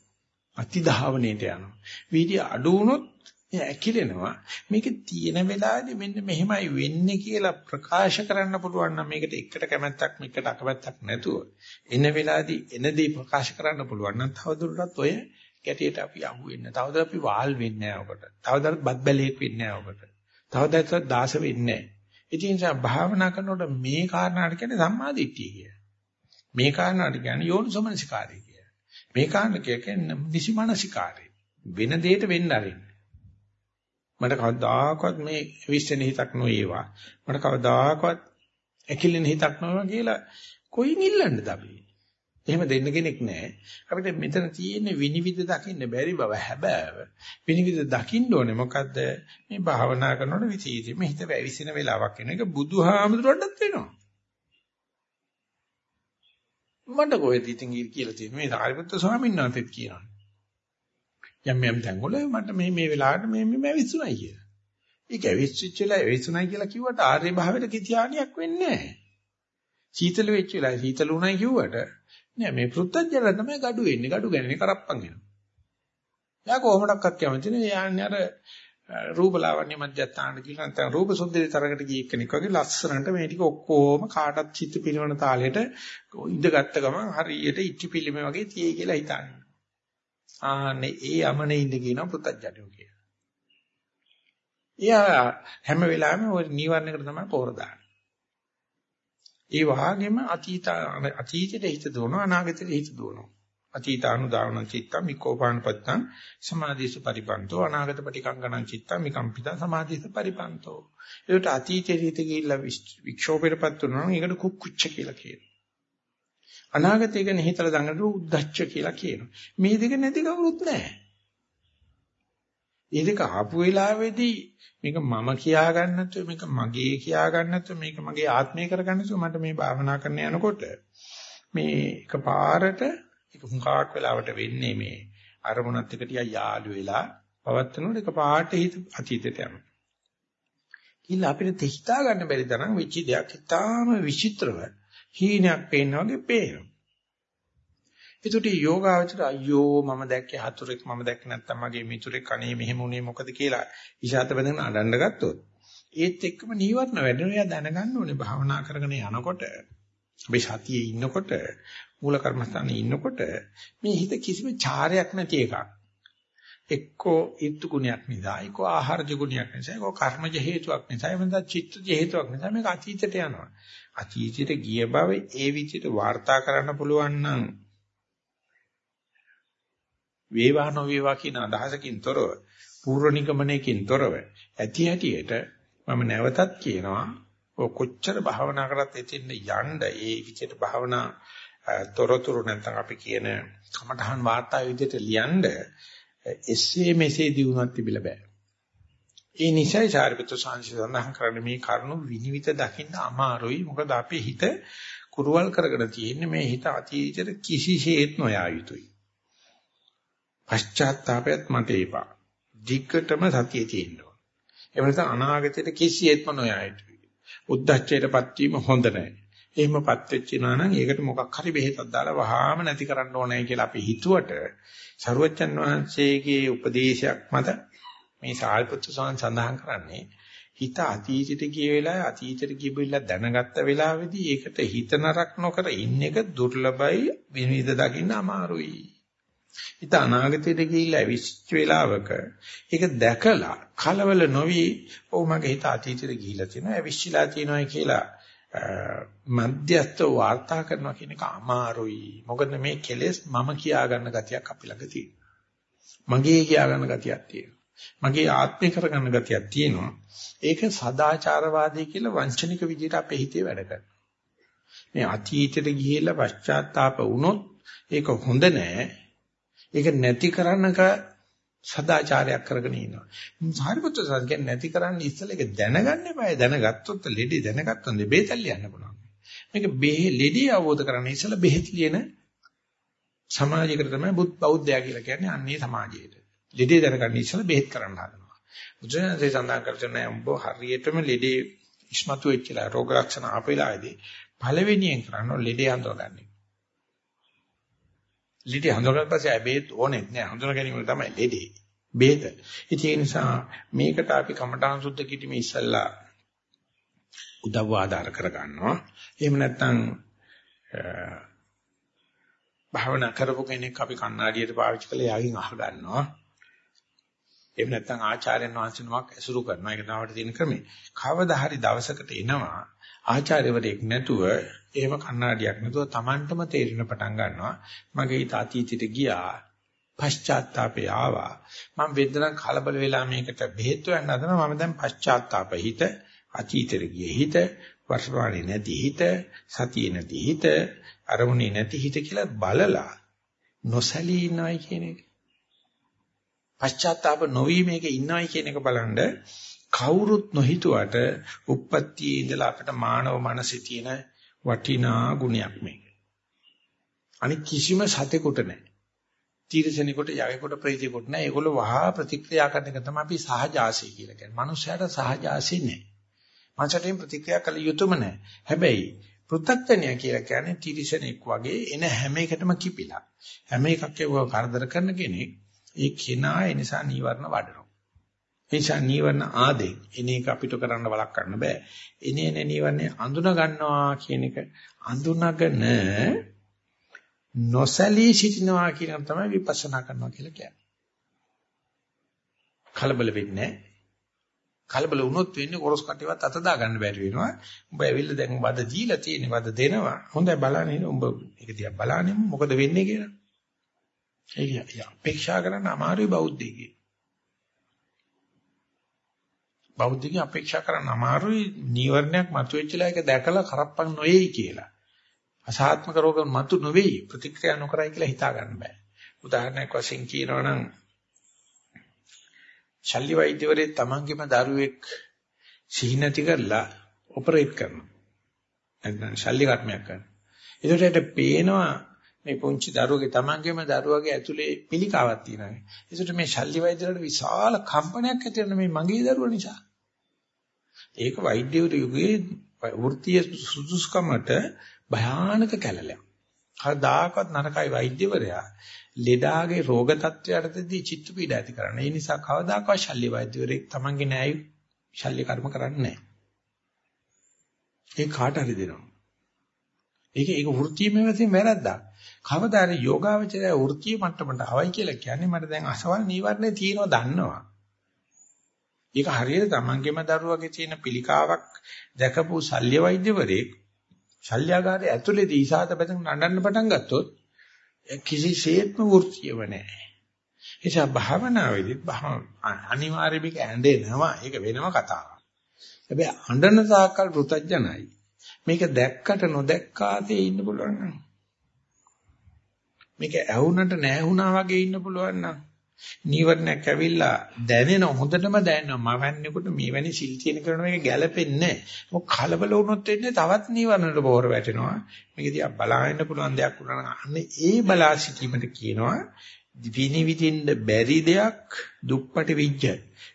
Speaker 1: අතිධාවනයට යනවා. වීර්ය අඩු වුණොත් ඇකිලෙනවා. මේක තියෙන වෙලාවේදී මෙන්න මෙහෙමයි වෙන්නේ කියලා ප්‍රකාශ කරන්න පුළුවන් නම් මේකට එකට කැමැත්තක් මේකට අකමැත්තක් නැතුව එන වෙලාවේදී එන දේ ප්‍රකාශ කරන්න පුළුවන් නම් තවදුරටත් ඔය ගැටියට අපි අහු වෙන්නේ. තවද අපි වාල් වෙන්නේ නැහැ ඔකට. තවදත් බත් බැලේක් වෙන්නේ නැහැ ඔකට. තවදත් දාස වෙන්නේ නැහැ. ඉතින් ඒ භාවනා කරනකොට මේ කාරණාට කියන්නේ සම්මාදිට්ඨිය කිය. මේ කාරණාට කියන්නේ යෝනිසමනසිකාරය කිය. මේ කාරණා කියන්නේ නිසිමනසිකාරය. වෙන දෙයකට වෙන්න ආරින්න. මට කවදාකවත් මේ විශ්වෙන හිතක් නොවේවා. මට කවදාකවත් ඇකිලෙන හිතක් නොවේවා කියලා කොයින් ඉල්ලන්නද අපි? එහෙම දෙන්න කෙනෙක් නැහැ. අපිට මෙතන තියෙන්නේ විනිවිද දකින්න බැරි බව හැබෑව. විනිවිද දකින්න ඕනේ මොකද්ද? මේ භාවනා කරනකොට විචීතෙම හිත වැවිසින වෙලාවක් එන එක බුදුහාමුදුරන්ටත් වෙනවා. මට කොහෙද ඉතින් කියලා තියෙන්නේ මේ සාරිපුත්‍ර ස්වාමීන් වහන්සේත් කියනවා. යම් යම් තැන්වල මට මේ මේ වෙලාවට මේ මේ වැවිසුණයි කියලා. ඒක ඇවිස්සිච්ච වෙලා වැවිසුණයි කියලා කිව්වට ආර්ය භාවයට කිසි හානියක් වෙන්නේ නැහැ. සීතල වෙච්ච වෙලාවේ සීතල උණයි කිව්වට නෑ මේ පෘත්තජන තමයි gadu වෙන්නේ. gadu ගන්නේ කරප්පන් වෙනවා. එයා කොහොමඩක්වත් කැමති නෑ. යන්නේ අර රූපලාවන්‍ය මධ්‍යස්ථානට කියලා නැත්නම් රූප සුන්දරී තරකට ගිය කෙනෙක් වගේ ලස්සනට මේ ටික ඔක්කොම කාටත් චිත්ත පිළිවන තාලෙට ඉඳගත්ත ගමන් හරියට ඉටි පිළිමේ වගේ තියෙයි කියලා හිතන්නේ. ආන්නේ ඒ යමනේ ඉඳ කියනවා පෘත්තජනෝ කියලා. එයා හැම වෙලාවෙම ওই නිවර්ණයකට තමයි පොර දාන්නේ. ඒ වගේම අතීත අතීතයට හිත දුවනවා අනාගතයට හිත දුවනවා. අතීතානුදාවන චිත්තම් මිකෝපානපත්තං සමාධිස පරිපන්තෝ අනාගත පටිකංගණං චිත්තම් මිකම්පිත සමාධිස පරිපන්තෝ. ඒකට අතීතයේ හිත ගිහිල්ලා වික්ෂෝපයටපත් වෙනවා නම් ඒකට කුක්කුච්ච කියලා කියනවා. අනාගතය ගැන හිතලා දඟනට උද්දච්ච කියලා කියනවා. මේ දෙක නැති කවුරුත් නැහැ. මේ දෙක ආපු වෙලාවේදී මේක මම කියා ගන්න නැතුව මේක මගේ කියා ගන්න නැතුව මේක මගේ ආත්මය කර ගන්න නැතුව මට මේ භාවනා කරන්න යනකොට මේ එකපාරට ඒක හුඟක් වෙලාවට වෙන්නේ මේ අරමුණත් එක්ක ටිකක් යාළු වෙලා පවත්නකොට එකපාරට හිත අතීතයට යනවා. කිල්ල අපිට හිතා ගන්න බැරි තරම් වෙච්ච දෙයක් ඉතාම විචිත්‍රව හීනයක් පේනා වගේ පේනවා. ඒකට යෝගාවචර අයියෝ මම දැක්කේ හතුරෙක් මම දැක්කේ නැත්තම් මගේ මිතුරෙක් අනේ මෙහෙම උනේ මොකද කියලා ඉෂාත බඳගෙන අඬන්න ගත්තොත් ඒත් එක්කම නීවරණ වැඩෙනවා. එයා දැනගන්න ඕනේ භාවනා කරගෙන යනකොට අපි සතියේ ඉන්නකොට මූල කර්මස්ථානයේ ඉන්නකොට මේ හිත කිසිම චාරයක් නැති එකක්. එක්කෝ ඊත්තු ගුණයක් නිසා, එක්කෝ ආහාරජ ගුණයක් නිසා, එක්කෝ කර්මජ හේතුවක් නිසා, එහෙම නැත්නම් චිත්තජ හේතුවක් නිසා මේක අතීතයට යනවා. අතීතයට ගිය බව ඒ විදිහට වාර්තා කරන්න පුළුවන් නම් වේවා නොවේවා කියන අදහසකින් තොරව, පූර්ව නිගමනයකින් තොරව ඇති හැටියට මම නැවතත් කියනවා ඔය කොච්චර භාවනා කරත් එතෙන් යන්න ඒ විදිහට භාවනා තොරතුරු නැත්නම් අපි කියන කමඨහන් වාර්තා විදිහට ලියන්න එසේ මෙසේ දිනුවක් තිබිලා බෑ. ඒ නිසයි චාරිපුත්‍ර සාංශි සඳහන් කරන්නේ මේ කරුණු විනිවිද දකින්න අමාරුයි. මොකද අපේ හිත කුරුවල් කරගෙන තියෙන්නේ මේ හිත අතීතයට කිසිසේත් නොයා යුතුයි. පශ්චාත්තාපයත් මට එපා. ධික්කටම සතියේ තියෙන්න ඕන. ඒ වෙනස අනාගතයට කිසියෙත්ම නොයා යුතුයි. උද්දච්චයටපත් වීම හොඳ නැහැ. එහෙමපත් වෙච්ච නම් ඒකට මොකක් හරි බෙහෙතක් දාලා වහාම නැති කරන්න ඕනේ කියලා අපි හිතුවට සරුවච්චන් වහන්සේගේ උපදේශයක් මත මේ සාල්පුත්‍ර සෝන් සඳහන් කරන්නේ හිත අතීතයට ගිය වෙලාවේ අතීතයට ගිහිල්ලා දැනගත්ත වෙලාවේදී ඒකට හිත නරක නොකර ඉන්න එක දුර්ලභයි විනිවිද දකින්න අමාරුයි. හිත අනාගතයට ගිහිල්ලා විශ්ච වෙලාවක ඒක දැකලා කලබල නොවි ඔව් මගේ හිත අතීතයට ගිහිල්ලා තියෙනවා අවිශ්චිලා තියෙනවා කියලා මධ්‍යස්ත වාර්තා කරනවා කියන එක අමාරුයි. මොකද මේ කෙලෙස් මම කියා ගන්න ගතියක් අපි ළඟ තියෙනවා. මගේ කියා ගන්න ගතියක් තියෙනවා. මගේ ආත්මේ කරගන්න ගතියක් තියෙනවා. ඒක සදාචාරවාදී කියලා වංචනික විදිහට අපේ හිතේ වැඩ කරනවා. මේ අතීතයට ගිහිල්ලා පශ්චාත්තාප වුණොත් ඒක හොඳ නෑ. ඒක නැති කරන්නක සදාචාරයක් කරගෙන ඉන්නවා. සාරිපුත්‍ර සාරිය කියන්නේ නැති කරන්න ඉස්සෙල්ලා ඒක දැනගන්න බෑ. දැනගත්තොත් ලෙඩේ දැනගත්තොත් බේතල් ලියන්න පුළුවන්. මේක බෙහෙ ලෙඩේ අවබෝධ කරගන්න ඉස්සෙල්ලා බෙහෙත් ලියන සමාජයකට තමයි බුත් බෞද්ධයා කියලා කියන්නේ අන්නේ සමාජයේට. ලෙඩේ දැනගන්න ඉස්සෙල්ලා බෙහෙත් කරන්න හදනවා. බුදුරජාණන්සේ සඳහන් කරන්නේ උඹ හරියටම ලෙඩේ ඉස්මතු වෙච්චලා රෝග ලක්ෂණ ආපෙලාදී පළවෙනියෙන් කරන්න ලෙඩේ හඳුනගන්නේ. ලිටි හඳුනගන්න පස්සේ ආ බේත් ඕනේ නෑ. හඳුන ගැනීම තමයි ලෙඩේ. බේත. ඉතින් ඒ නිසා මේකට අපි කමඨාන් සුද්ධ කිටිම ඉස්සල්ලා උදව් ආධාර කර ගන්නවා එහෙම නැත්නම් භාවනා කරපු කෙනෙක් අපි කණ්ණාඩියට පාවිච්චි කරලා යාගින් අහ ගන්නවා එහෙම නැත්නම් ආචාර්යයන් වහන්සේනමක් ඇසුරු කරනවා. ඒක තමයි තියෙන ක්‍රමය. කවදා හරි දවසකට එනවා ආචාර්යවරයෙක් නැතුව එහෙම කණ්ණාඩියක් නැතුව Tamanටම තේරෙන පටන් ගන්නවා. මගේ හිත අතීතයට ගියා. පශ්චාත්තාපේ ආවා. මම වේදනා කලබල වෙලා මේකට බෙහෙත් හොයන්න හදනවා. මම දැන් පශ්චාත්තාප හිත අතීතයට ගියේ හිත වර්තමානයේ නැති හිත සතියේ නැති හිත අරමුණේ නැති හිත කියලා බලලා නොසැලී ඉන්නවයි කියන එක. පශ්චාත්තාප නොවි මේකේ ඉන්නවයි කියන එක බලන්න කවුරුත් නොහිතුවට උප්පත්තියේ ඉඳලා අපිට මානව මනසේ තියෙන වටිනා ගුණයක් මේක. අනික කිසිම සතෙකුට නැහැ. තීරසෙනෙකුට යකෙකුට ප්‍රේතෙකුට නැහැ. ඒගොල්ලෝ වහා ප්‍රතික්‍රියා කරන එක තමයි අපි සහජාසී කියලා කියන්නේ. මනුස්සයාට සහජාසී නැහැ. මනසටින් ප්‍රතික්‍රියා කළ යුතුම නැහැ. හැබැයි පෘථග්ජනය කියලා කියන්නේ තීරසෙනෙක් වගේ එන හැම එකටම කිපිලා. හැම එකක් ඒව කරදර කරන කෙනෙක් ඒ කෙනා ඒ නිසා නීවරණ වඩනවා. නිසා නීවරණ ආදෙන් එන එක අපිට කරන්න බලක් කරන්න බෑ. එනේ එනේ නීවරණේ අඳුන ගන්නවා කියන එක අඳුනගෙන නොසලී සිටිනවා කියන එක තමයි විපස්සනා කරනවා කියලා කියන්නේ. කලබල වෙන්නේ කලබල වුණොත් වෙන්නේ කොරස් කටේවත් අත දා ගන්න බැරි වෙනවා. උඹ ඇවිල්ලා දැන් වද දීලා තියෙන වද දෙනවා. හොඳයි බලන්න උඹ ඒක දිහා බලන්නේ මොකද වෙන්නේ කියලා. ඒක අපේක්ෂා කරන්න අමාරුයි බෞද්ධයෙක්. බෞද්ධයෙක් අපේක්ෂා කරන්න අමාරුයි නීවරණයක් මතුවෙච්චලා ඒක දැකලා කරප්පන් නොවේයි කියලා. අසාත්මක රෝග මතු නොවේයි ප්‍රතික්‍රියා නොකරයි කියලා හිතා ගන්න බෑ. උදාහරණයක් වශයෙන් කියනවා නම් ශල්‍ය වෛද්‍යවරේ තමන්ගේම දරුවෙක් සිහි නැති කරලා ඔපරේට් කරනවා. නැත්නම් ශල්‍ය කර්මයක් කරනවා. ඒකට පේනවා මේ පුංචි දරුවගේ තමන්ගේම දරුවගේ ඇතුලේ පිළිකාවක් තියෙනවා. ඒකට මේ ශල්‍ය වෛද්‍යවරට විශාල කම්පනයක් ඇති වෙන මේ මගේ දරුවා නිසා. ඒක වෛද්‍යවරු යුගයේ වෘත්තීය සුදුසුකමට භයානක කැලලයක්. කවදාකවත් නරකයි වෛද්‍යවරයා ලෙඩාගේ රෝග තත්ත්වයටදී චිත්ත පීඩ ඇති කරන. ඒ නිසා කවදාකවත් ශල්‍ය වෛද්‍යවරයෙක් තමන්ගේ න්යාය ශල්‍ය කර්ම කරන්නේ නැහැ. ඒ කාට හරි දෙනවා. ඒක ඒක වෘත්තීයම වශයෙන් වැරද්දක්. කවදා හරි යෝගාවචරය වෘත්තීය මට්ටමට ආවයි කියලා කියන්නේ මට දැන් අසවල් නීවරණේ තියෙනවා දන්නවා. ඒක හරියට තමන්ගේම දරුවගේ තියෙන පිළිකාවක් දැකපු ශල්‍ය වෛද්‍යවරයෙක් ශල්‍යාගාරයේ ඇතුළේදී ඉසాత බඳන් නඩන්න පටන් ගත්තොත් කිසිසේත්ම වෘත්තීයව නැහැ. එනිසා භාවනාවේදී අනිවාර්ය මේක ඇඬෙනවා. ඒක වෙනම කතාවක්. හැබැයි අඬන තාක්කල් පෘතජනයි. මේක දැක්කට නොදැක්කාතේ ඉන්න පුළුවන් නම් මේක ඇහුනට නැහුණා වගේ ඉන්න පුළුවන් නම් නීවරණයක් ඇවිල්ලා දැනෙන හොඳටම දැනෙනවා මම වන්නේකොට මේවැනි සිල් තියෙන කරන මේක ගැළපෙන්නේ නැහැ. මොක කලබල වුණොත් වෙන්නේ තවත් නීවරණවලට බෝර වැටෙනවා. මේක දිහා බලාගෙන පුළුවන් දෙයක් වුණා නම් අන්න ඒ බලා සිටීමට කියනවා විනිවිදින්න බැරි දෙයක් දුප්පටි විජ්ජ.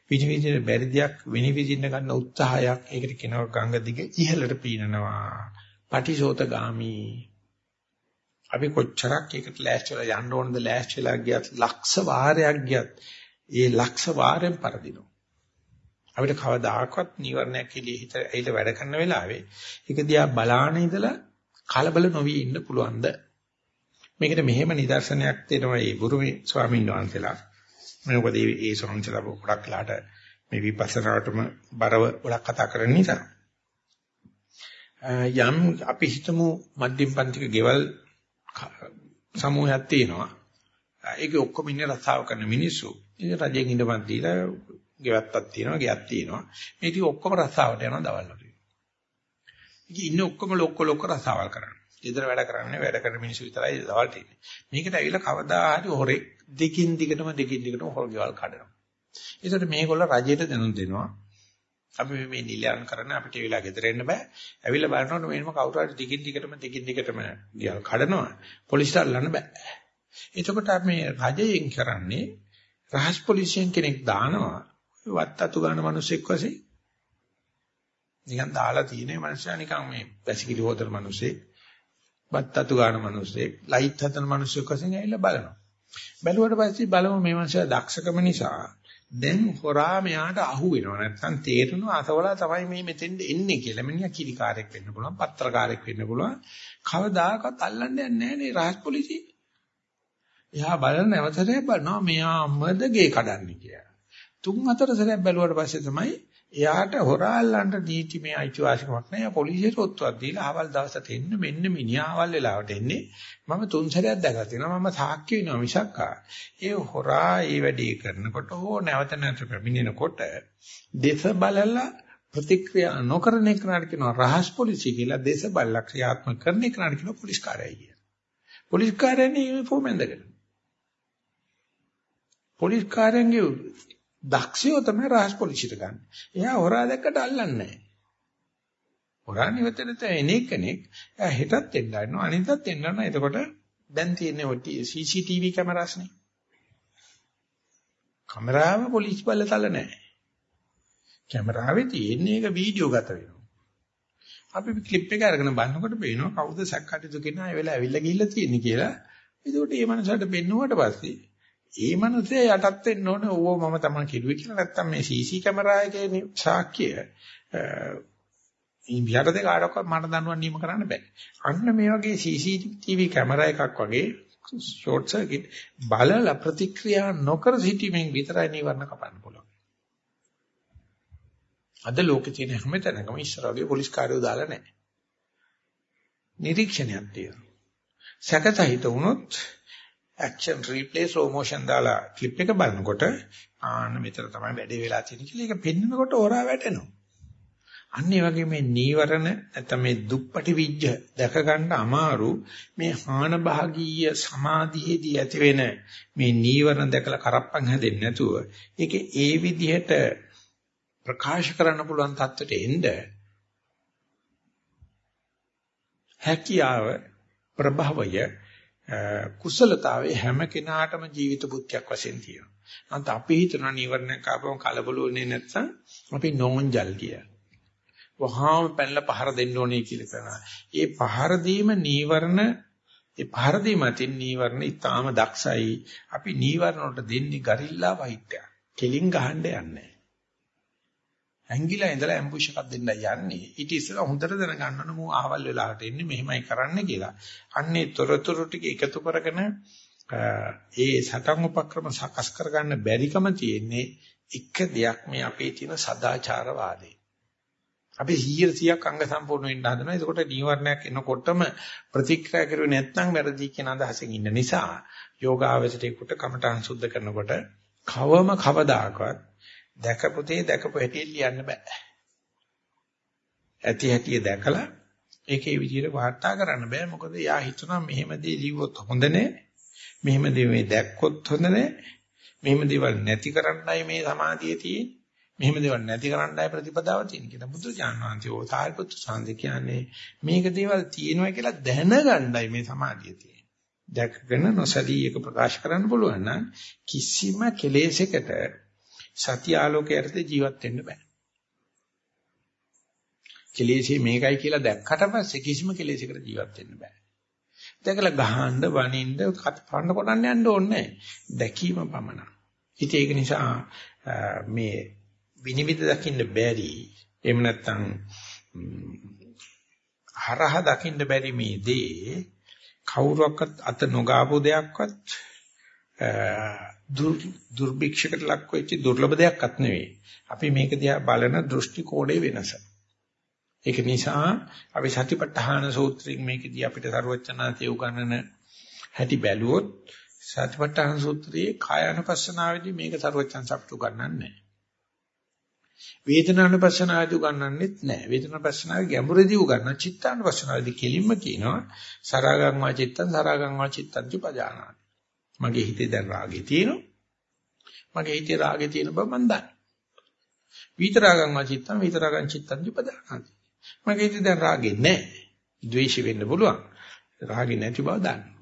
Speaker 1: විනිවිදින්න බැරි දෙයක් විනිවිදින්න ගන්න උත්සාහයක්. ඒකට කියනවා ගංගා දිගේ ඉහළට පීනනවා. පටිසෝතගාමි අපි කොච්චරක් ඒකට ලෑස්තිලා යන්න ඕනද ලෑස්තිලා ගියත් ලක්ෂ වාරයක් ගියත් ඒ ලක්ෂ වාරෙන් පරදිනවා. අපිට කවදාකවත් නීවරණයක් එළිය හිත ඇයිද වැඩ කරන වෙලාවේ ඒක දිහා බලාන ඉඳලා කලබල නොවි ඉන්න පුළුවන්ද? මේකට මෙහෙම නිදර්ශනයක් දෙනවා මේ බුරුමේ ස්වාමීන් වහන්සේලා. මොකද මේ ස්වාමීන් වහන්සේලා ගොඩක් ලාට මේ විපස්සනාවටම බරව ගොඩක් කතා කරන නිසා. යම් අපි හිතමු මධ්‍යම පන්තික ගෙවල් සමූහයක් තියෙනවා. ඒකේ ඔක්කොම ඉන්නේ රස්සාව කරන මිනිස්සු. ඉතින් රජෙන් ඉඳපන් දීලා ගෙවත්තක් තියෙනවා, ගයක් තියෙනවා. මේ ටික ඔක්කොම රස්සාවට යනවා දවල් වලට. ඉතින් ඉන්නේ ඔක්කොම ලොක්ක ලොක්ක රස්සාවල් කරන්නේ. ඊතර වැඩ කරන්නේ වැඩ කරන මිනිස්සු විතරයි දවල්ට ඉන්නේ. මේකට ඇවිල්ලා කවදා හරි හොරේ දෙකින් දිගටම දෙකින් දිගටම හොරගෙවල් කඩනවා. ඒකට මේගොල්ලෝ රජයට දැනුම් දෙනවා. අපි මේ නිලයන් කරන අපිට ඒ වෙලාව ගෙදර එන්න බෑ. ඇවිල්ලා බලනකොට මේනම කවුරු හරි දිගින් දිගටම දිගින් දිගටම ගියල් කඩනවා. පොලිසියට අල්ලන්න බෑ. එතකොට අපි රජයෙන් කරන්නේ රහස් පොලිසියෙන් කෙනෙක් දානවා. වත්තතු ගන්න මිනිස්සෙක් වශයෙන්. නිකන් දාලා තියෙන මනුස්සයා නිකන් මේ වැසිකිලි හොදන මිනිස්සෙක්. වත්තතු ගන්න මිනිස්සෙක්, ලයිට් හදන මිනිස්සෙක් වශයෙන් ඇවිල්ලා බලනවා. බැලුවට පස්සේ බලමු මේ මිනිස්සයා දක්ෂකම නිසා දැන් හොරා මෙයාට අහු වෙනවා නැත්නම් තේරෙනවා අසවලා තමයි මේ මෙතෙන්ද එන්නේ කියලා. මිනිහා කිරිකාරයෙක් වෙන්න පුළුවන්, පත්‍රකාරයෙක් වෙන්න පුළුවන්. කවදාකවත් අල්ලන්නේ නැහැ නේ රහස් පොලිසිය. එයා බලන නැවතරේ බලනවා මෙයා අම්මද ගේ කඩන්නේ කියලා. තුන් හතර සැරයක් බැලුවට පස්සේ තමයි එයාට හොරාල්ලන්ට නීතිමය අයිතිවාසිකමක් නැහැ. පොලිසියට ඔත්තුවක් දීලා ආවල් දවසට එන්න මෙන්න මිනිහා ආවල් වෙලාවට එන්නේ. මම තුන් සැරයක් දැකලා තියෙනවා. මම සාක්ෂි වෙනවා මිසක් ඒ හොරා ඒ වැඩේ කරනකොට හෝ නැවත නැවත පැමිණෙනකොට දේශ බලලා ප්‍රතික්‍රියා නොකරන එකට කියනවා රහස් පොලිසිය කියලා දේශ බලලා ක්‍රියාත්මක කරන එකට කියනවා පොලිස් කාර්යය කියලා. පොලිස් කාර්යනේ යුනිෆෝම් ඇඳගෙන. පොලිස් කාර්යන්ගේ දක්ෂයෝ තමයි රහස් පොලිසියට ගන්න. එයා හොරා දැක්කට අල්ලන්නේ නැහැ. හොරා නිවතට එන කෙනෙක් එයා හෙටත් එන්න ගන්නවා අනිතත් එන්න ගන්නවා. එතකොට දැන් තියෙන්නේ ඔය CCTV කැමරාස්නේ. කැමරාව පොලිස් බලතල නැහැ. කැමරාවේ තියෙන්නේ ඒක වීඩියෝ ගත වෙනවා. අපි ක්ලිප් එක අරගෙන බලනකොට පේනවා කවුද සැකකටයුතු කෙනා ඒ වෙලාව ඇවිල්ලා ගිහිල්ලා තියෙන්නේ කියලා. ඒකට මේ මනසට පෙන්නුවට පස්සේ ඒ මනුස්සයා යටත් වෙන්න ඕනේ ඕව මම තමයි කිව්වේ කියලා නැත්තම් මේ CC කැමරා එකේ සාක්ෂිය ඉන්දියාට දෙක ආඩක්වත් මට දනුවන් නියම කරන්න බෑ. අන්න මේ වගේ CCTV කැමරා එකක් වගේ ෂෝට් සර්කිට් බලලා ප්‍රතික්‍රියා නොකර සිටීමෙන් විතරයි නිවර්ණ කපන්න පුළුවන්. අද ලෝකේ තියෙන හැම තැනකම ඉස්සර වගේ පොලිස් කාර්යෝ දාලා නැහැ. නිරීක්ෂණයක් තියෙනවා. සැකසහිත වුණොත් action replay slow motion දාලා ක්ලිප් එක බලනකොට ආන්න මෙතන තමයි වැඩේ වෙලා තියෙන්නේ කියලා ඒක පෙන්නකොට හොරා වැටෙනවා. අන්න ඒ වගේ මේ නීවරණ නැත්නම් මේ දුප්පටි විජ්ජ දැක ගන්න අමාරු මේ හාන භාගීය සමාධියේදී ඇති වෙන මේ නීවරණ දැකලා කරප්පන් හැදෙන්නේ නැතුව ඒක ඒ විදිහට ප්‍රකාශ කරන්න පුළුවන් තත්ත්වයට එන්න හැකියාව ප්‍රභවය කුසලතාවේ හැම කෙනාටම ජීවිත බුද්ධියක් වශයෙන් තියෙනවා. අන්ත අපි හිතන නීවරණයක් ආපම කලබලුනේ නැත්නම් අපි නෝන්ජල් කියලා. වහාම පැනලා පහර දෙන්න ඕනේ කියලා කරනවා. ඒ පහර දීම නීවරණ ඒ පහර දීම තින් නීවරණ ඊටාම දක්ෂයි. අපි නීවරණ වලට දෙන්නේ ගරිල්ලා වෛද්‍යයක්. කෙලින් ගහන්න යන්නේ. ඇංගිලා ඉඳලා ඇම්බුෂ් එකක් දෙන්නයි යන්නේ. ඊට ඉස්සෙල්ලා හොඳට දැනගන්න ඕන මෝ ආවල් වෙලාවට එන්නේ මෙහෙමයි කරන්න කියලා. අන්නේ තොරතුරු ටික එකතු කරගෙන ඒ සටන් උපක්‍රම සකස් කරගන්න බැරිකම තියෙන්නේ එක දෙයක් මේ අපේ තියෙන සදාචාරවාදී. අපි 100ක් අංග සම්පූර්ණ වෙන්න හදනවා. ඒකට නීවරණයක් එනකොටම ප්‍රතික්‍රියා කරුවේ නැත්නම් වැරදි කියන අදහසෙන් ඉන්න නිසා යෝගාවචරයේකට කමඨං සුද්ධ කරනකොට කවම කවදාකවත් දැකපොතේ දැකපු හැටි ලියන්න බෑ. ඇති හැටි දැකලා ඒකේ විදිහට වාර්තා කරන්න බෑ. මොකද යා හිතනවා මෙහෙම දේ ලිව්වොත් හොඳ නෑ. මෙහෙම දේ මේ දැක්කොත් හොඳ නෑ. මෙහෙම දේවල් නැති කරන්නයි මේ සමාධිය තියෙන්නේ. මෙහෙම දේවල් නැති කරන්නයි ප්‍රතිපදාව තියෙන්නේ කියලා බුදුරජාණන් වහන්සේ ඕ සාරිපුත්‍ර සාන්දේ කියන්නේ මේක දේවල් තියෙනවා කියලා දැනගන්නයි මේ සමාධිය තියෙන්නේ. දැකගෙන නොසලී එක ප්‍රකාශ කරන්න පුළුවන් නම් කිසිම කෙලෙසයකට සත්‍ය ආලෝකයට ජීවත් වෙන්න බෑ. කෙලෙසේ මේකයි කියලා දැක්කට පස්සේ කිසිම කෙලෙසයකට ජීවත් වෙන්න බෑ. දැකලා ගහන්න, වනින්න, කපන්න කොටන්න යන්න ඕනේ දැකීම පමණයි. ඉතින් ඒක නිසා මේ විනිවිද දකින්න බැරි එහෙම නැත්නම් හරහ දකින්න බැරි මේ දේ කවුරක්වත් අත නොගාපු දෙයක්වත් දුර්භික්ෂකට ලක් වෙච්ච දුර්ලභ දෙයක්වත් නෙවෙයි. අපි මේක දිහා බලන දෘෂ්ටි කෝණය වෙනස. ඒක නිසා අපි සතිපට්ඨාන සූත්‍රයෙන් මේකදී අපිට ਸਰවචනාතේ උගන්වන හැටි බැලුවොත් සතිපට්ඨාන සූත්‍රයේ කායानुපස්සනාවේදී මේක ਸਰවචන් සප්තු ගන්නන්නේ වේදනානුපස්සනාවේදී උගන්වන්නෙත් නැහැ. වේදනානුපස්සනාවේ ගැඹුරදී උගන්වන චිත්තානුපස්සනාවේදී කෙලින්ම කියනවා සරාගං වා චිත්තං සරාගං වා චිත්තං චපජානාති. මගේ හිතේ දැන් රාගය තියෙනවා. මගේ හිතේ රාගය තියෙන බව මම දන්නවා. විතරාගං වාචිත්තං විතරාගං චිත්තං උපදානාති. මගේ හිතේ දැන් රාගෙ නැහැ. ද්වේෂ වෙන්න පුළුවන්. රාගෙ නැති බව දන්නවා.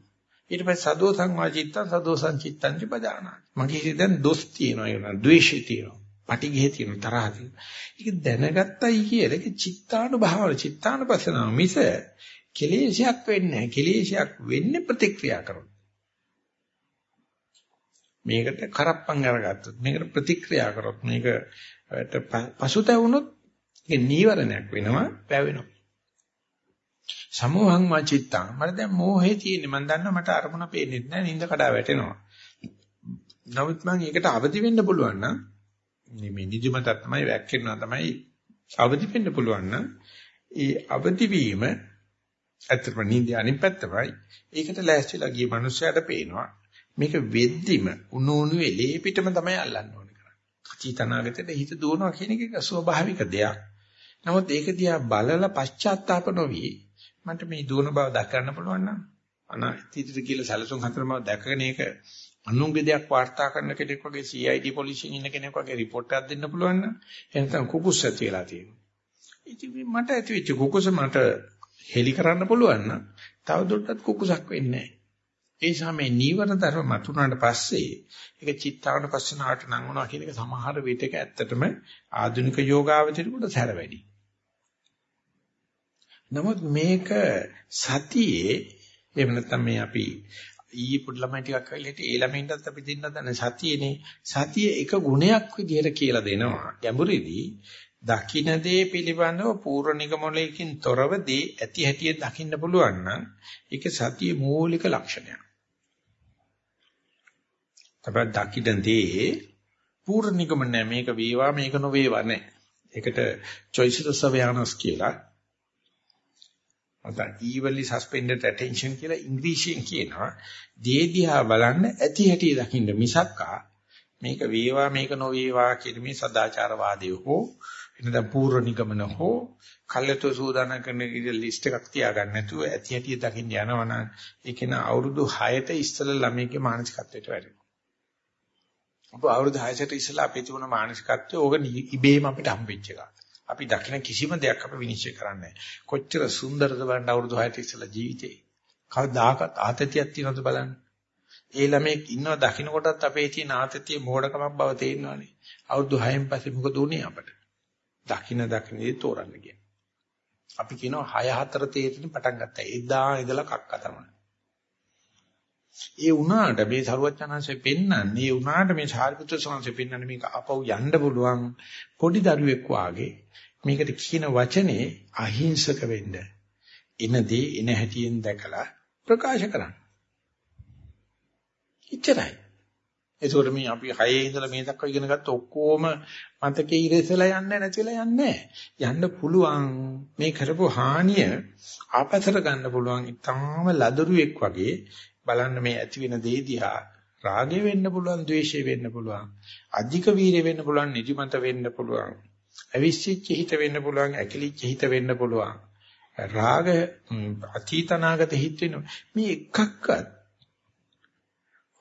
Speaker 1: ඊට පස්සේ සදෝසං වාචිත්තං සදෝසං චිත්තං උපදානාති. මගේ හිතේ දැන් දොස් තියෙනවා ඒක ද්වේෂය තියෙනවා. පටිඝය තියෙනවා තරහ තියෙනවා. ඒක දැනගත්තයි කියලා ඒක චිත්තානුභාවල චිත්තානුපස්සනාව මිස කෙලේශයක් වෙන්නේ නැහැ. කෙලේශයක් වෙන්නේ ප්‍රතික්‍රියා කරන. මේකට කරප්පම් අරගත්තොත් මේකට ප්‍රතික්‍රියා කරොත් මේකට පසුතැවුනොත් ඒක නීවරණයක් වෙනවා පැවෙනවා. සමෝහං වාචිත්තං මට දැන් මෝහේ තියෙන්නේ. මම දන්නවා මට අරමුණ පේන්නේ නැහැ. නින්ද කඩා වැටෙනවා. නමුත් මම ඒකට අවදි වෙන්න පුළුවන් නම් මේ නිදිමත තමයි වැක්කෙනවා තමයි අවදි වෙන්න පුළුවන් නම් ඒ අවදි වීම ඇත්තටම නින්ද අනිත් පැත්තමයි. ඒකට ලෑස්තිලා ගිය මනුස්සයාට පේනවා. මේක වෙද්දිම උණු උණු එලේ පිටම තමයි අල්ලන්න ඕනේ කරන්නේ. අතීතනාගතයට හිත දුවනවා කියන එක ස්වභාවික දෙයක්. නමුත් ඒක දිහා බලලා පශ්චාත්තාප නොවි මන්ට මේ දුවන බව දක්වන්න පුළුවන් නම් අනාගතයට කියලා සැලසුම් හතරම දැකගෙන ඒක අනුන්ගේ දෙයක් වාර්තා කරන කෙනෙක් වගේ CID පොලිසියෙන් ඉන්න කෙනෙක් වගේ report එකක් දෙන්න පුළුවන් නම් එහෙනම් කුකුස් ඇති වෙලා තියෙනවා. ඉතින් මට ඇති වෙච්ච කුකුස මට හෙලි කරන්න පුළුවන් නම් තවදුරටත් කුකුසක් වෙන්නේ නැහැ. ඒ නිසා මේ නීවරණ ධර්ම මතුනාට පස්සේ ඒක චිත්තානුපස්සනාවට නම් වුණා කියන එක සමහර විටක ඇත්තටම ආධුනික යෝගාවචරිකට සැර වැඩි. නමුත් මේක සතියේ එහෙම නැත්නම් මේ අපි ඊයේ පොඩි ළමයි ටිකක් වෙලෙට ඒ ළමයින්ටත් අපි දෙන්න දන්නේ සතියේනේ සතිය එක ගුණයක් විදිහට කියලා දෙනවා ගැඹුරේදී දකින්න දේ පිළිබඳව පූර්ව නිගමනයකින් තොරව දේ ඇති හැටිය දකින්න පුළුවන් නම් ඒක සතියේ මූලික ලක්ෂණයක්. අපිට දකිද්දී පූර්ණ නිගමන මේක වේවා මේක නොවේවා නැහැ. ඒකට choiceless awareness කියලා නැත්නම් evenly suspended attention කියලා ඉංග්‍රීසියෙන් කියනවා. දේ දිහා බලන්න ඇති හැටි දකින්න මිසක්කා මේක වේවා මේක නොවේවා කියන මේ සදාචාරවාදය හෝ එනදා පූර්ව නිගමන හෝ කල්යතු සූදානම් කරන ලිස්ට් එකක් තියාගන්න නැතුව ඇති හැටි දකින්න යනවනම් ඒක න අවුරුදු 6ට ඉස්සෙල්ලා ළමයිගේ මානසිකත්වයට වැටෙනවා. අප අවුරුදු 6ට ඉස්සෙල්ලා අපේ තිබුණ මානසිකත්වය ඕක ඉබේම අපිට හම්බෙච්ච එකක්. අපි දකින කිසිම දෙයක් අපි විනිශ්චය කරන්නේ කොච්චර සුන්දරද බලන්න අවුරුදු 6ට ඉස්සෙල්ලා ජීවිතේ. කවදාකවත් ආතතියක් තියෙනවද බලන්න. ඒ ළමෙක් ඉන්නව දකින්න කොටත් අපේ තියෙන ආතතිය මෝඩකමක් බව තේරෙනවානේ. අවුරුදු 6න් පස්සේ මොකද උනේ අපට? දකින්න දකින්නේ තෝරන්න කියන්නේ. අපි කියනවා 6 4 තේරෙන පටන් ගත්තා. එදා ඉඳලා කක්ක තමයි. ඒ වුණාට මේ සරුවචනanse පෙන්වන්නේ ඒ වුණාට මේ සාරිපුත්‍ර සංසේ පෙන්වන්නේ මේක අපව යන්න පුළුවන් පොඩි දරුවෙක් වාගේ මේකට කියන වචනේ අහිංසක වෙන්න. එනදී එන හැටියෙන් දැකලා ප්‍රකාශ කරන්න. ඉච්චරයි. ඒකෝර මේ අපි 6 ඉඳලා මේ දක්වා ඉගෙන ගත්ත ඔක්කොම මතකේ ඉරෙසලා යන්නේ නැතිලා යන්නේ යන්න පුළුවන් මේ කරපු හානිය ආපස්සට ගන්න පුළුවන් ඊටාම ලදරුවෙක් වගේ බලන්න මේ ඇති වෙන දේ දිහා රාගය වෙන්න පුළුවන් ද්වේෂය වෙන්න පුළුවන් අධික වීර්ය වෙන්න පුළුවන් නිදිමත වෙන්න පුළුවන් අවිශ්චිච්ච හිත වෙන්න පුළුවන් ඇකිලිච්ච හිත වෙන්න පුළුවන් රාග අතීතනාගත හිත වෙන මේ එකක්වත්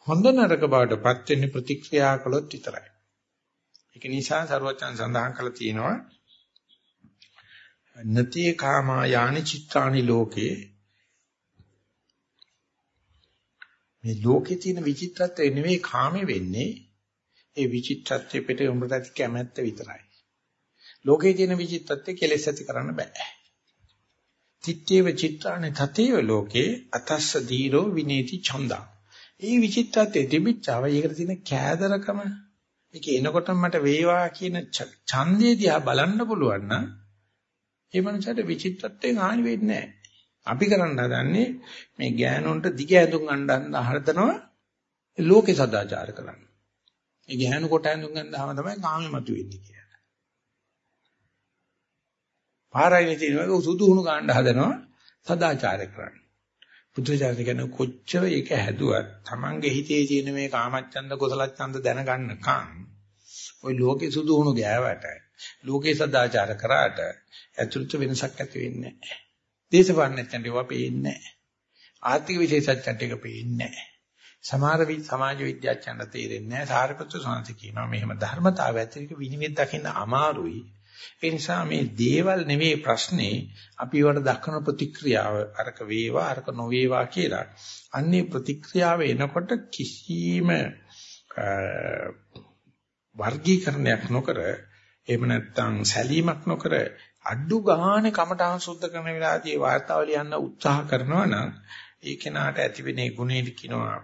Speaker 1: හොඳ නරක බවටපත් වෙන්නේ ප්‍රතික්‍රියා කළොත් විතරයි. ඒක නිසා සරුවචන් සඳහන් කළා තියෙනවා නතිය කාමා යානි චිත්තානි ලෝකේ මේ ලෝකේ තියෙන විචිත්‍රත්වය නෙවෙයි කාමේ වෙන්නේ ඒ විචිත්‍රත්වයේ පිට උඹට ඇති කැමැත්ත විතරයි. ලෝකේ තියෙන විචිත්‍රත්වය කෙලෙස් ඇති කරන්න බෑ. තිත්තේව චිත්‍රානේ තතේව ලෝකේ අතස්ස දීරෝ විනේති ඡන්දා ඒ විචිත්තත්වයේ තිබිච්චාව ඒකට තියෙන කෑදරකම ඒක එනකොට මට වේවා කියන ඡන්දේ දිහා බලන්න පුළුවන් නම් ඒ මනසට විචිත්තත්වයෙන් හානි වෙන්නේ නැහැ. අපි කරන්න හදන්නේ මේ ගෑනුන්ට දිග ඇඳුම් අඳන් හදනවා ලෝකේ සදාචාර කරන්න. ඒ ගෑනු කොට ඇඳුම් ගන්නාම තමයි කාමෙ මතුවෙන්නේ කියලා. පාරයිනේ තියෙනවා සුදු හුණු ගන්න හදනවා සදාචාර කරන්න. බුදුචාරය කියන කොච්චර ඒක හැදුවත් Tamange හිතේ තියෙන මේ කාමච්ඡන්ද කුසලච්ඡන්ද දැනගන්නකම් ওই ලෝකේ සුදු වුණු ගෑවට ලෝකේ සදාචාර කරාට ඇතුළත වෙනසක් ඇති වෙන්නේ නැහැ. දේශපාලනඥයන්ට ඒවා පේන්නේ නැහැ. ආර්ථික විශේෂඥයන්ට ඒක පේන්නේ නැහැ. සමහර සමාජ විද්‍යාඥයන්ට තේරෙන්නේ නැහැ. සාරිපුත්‍ර සාන්ති කියනවා මෙහෙම ධර්මතාවය ඇතුළත විනිවිද දකින්න අමාරුයි. ඒ නිසා මේ දේවල් නෙවෙයි ප්‍රශ්නේ අපි වට දක්වන ප්‍රතික්‍රියාව අරක වේවා අරක නොවේවා කියලා. අන්නේ ප්‍රතික්‍රියාව එනකොට කිසිම වර්ගීකරණයක් නොකර එහෙම නැත්නම් සැලීමක් නොකර අඩු ගානේ කමඨාන් සුද්ධ කරන වෙලාවදී වාර්තාව ලියන්න උත්සාහ කරනවා නම් ඒ කෙනාට ඇතිවෙන ගුණෙදි කියනවා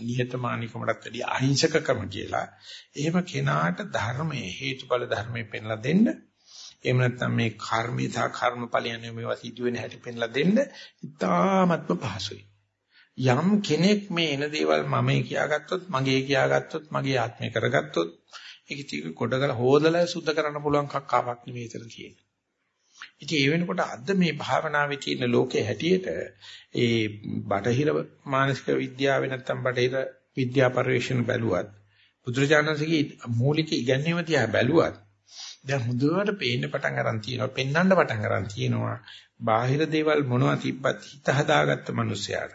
Speaker 1: නිහතමානීකමකට වැඩිය අහිංසකකම කියලා. එහෙම කෙනාට ධර්මයේ හේතුඵල ධර්මයේ පෙන්ලා දෙන්න එහෙම නැත්නම් මේ කර්මී සහ කර්මඵලයන් මේවා සිදු වෙන හැටි පෙන්ලා දෙන්න ඉතාමත්ම පහසුයි. යම් කෙනෙක් මේ එන දේවල් මමයි කියාගත්තොත් මගේ කියාගත්තොත් මගේ ආත්මය කරගත්තොත් ඒක ටික කොටකල හොදලා සුද්ධ කරන්න පුළුවන් කක්කාවක් නෙමෙයි ඉතල තියෙන්නේ. ඉතින් ඒ වෙනකොට අද මේ භාවනාවේ තියෙන ලෝකයේ හැටියට ඒ බටහිර මානසික විද්‍යාව නැත්තම් බටහිර විද්‍යා පරිශ්‍රණ බැලුවත් බුදුරජාණන්සේගේ මූලික ඉගැන්වීම තියා බැලුවත් දැන් හොඳට පේන්න පටන් අරන් තියෙනවා පෙන්වන්න පටන් අරන් තියෙනවා බාහිර දේවල් මොනවා තිබ්බත් හිත හදාගත්ත මිනිසයාට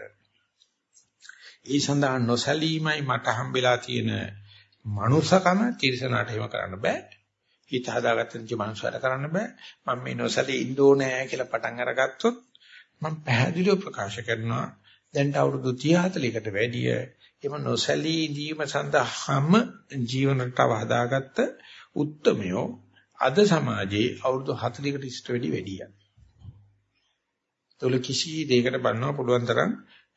Speaker 1: ඒ සඳහා නොසලීමයි මට හම්බෙලා තියෙන මනුසකම තිරසනාට එහෙම කරන්න බෑ. හිත හදාගත්ත නිච මනුසයාට කරන්න බෑ මම මේ නොසලී ඉන්න ඕනේ කියලා පටන් අරගත්තොත් මම පැහැදිලිව ප්‍රකාශ කරනවා දැන් අවුරුදු 30 40කට වැඩිය එම නොසලී ඉඳීම සඳහාම ජීවනටව හදාගත්ත උත්මයෝ අද සමාජයේ අවුරුදු 40කට ඉස්සර වැඩි වැඩියක්. ඒතොල කිසි දෙයකට බannව පුළුවන් තරම්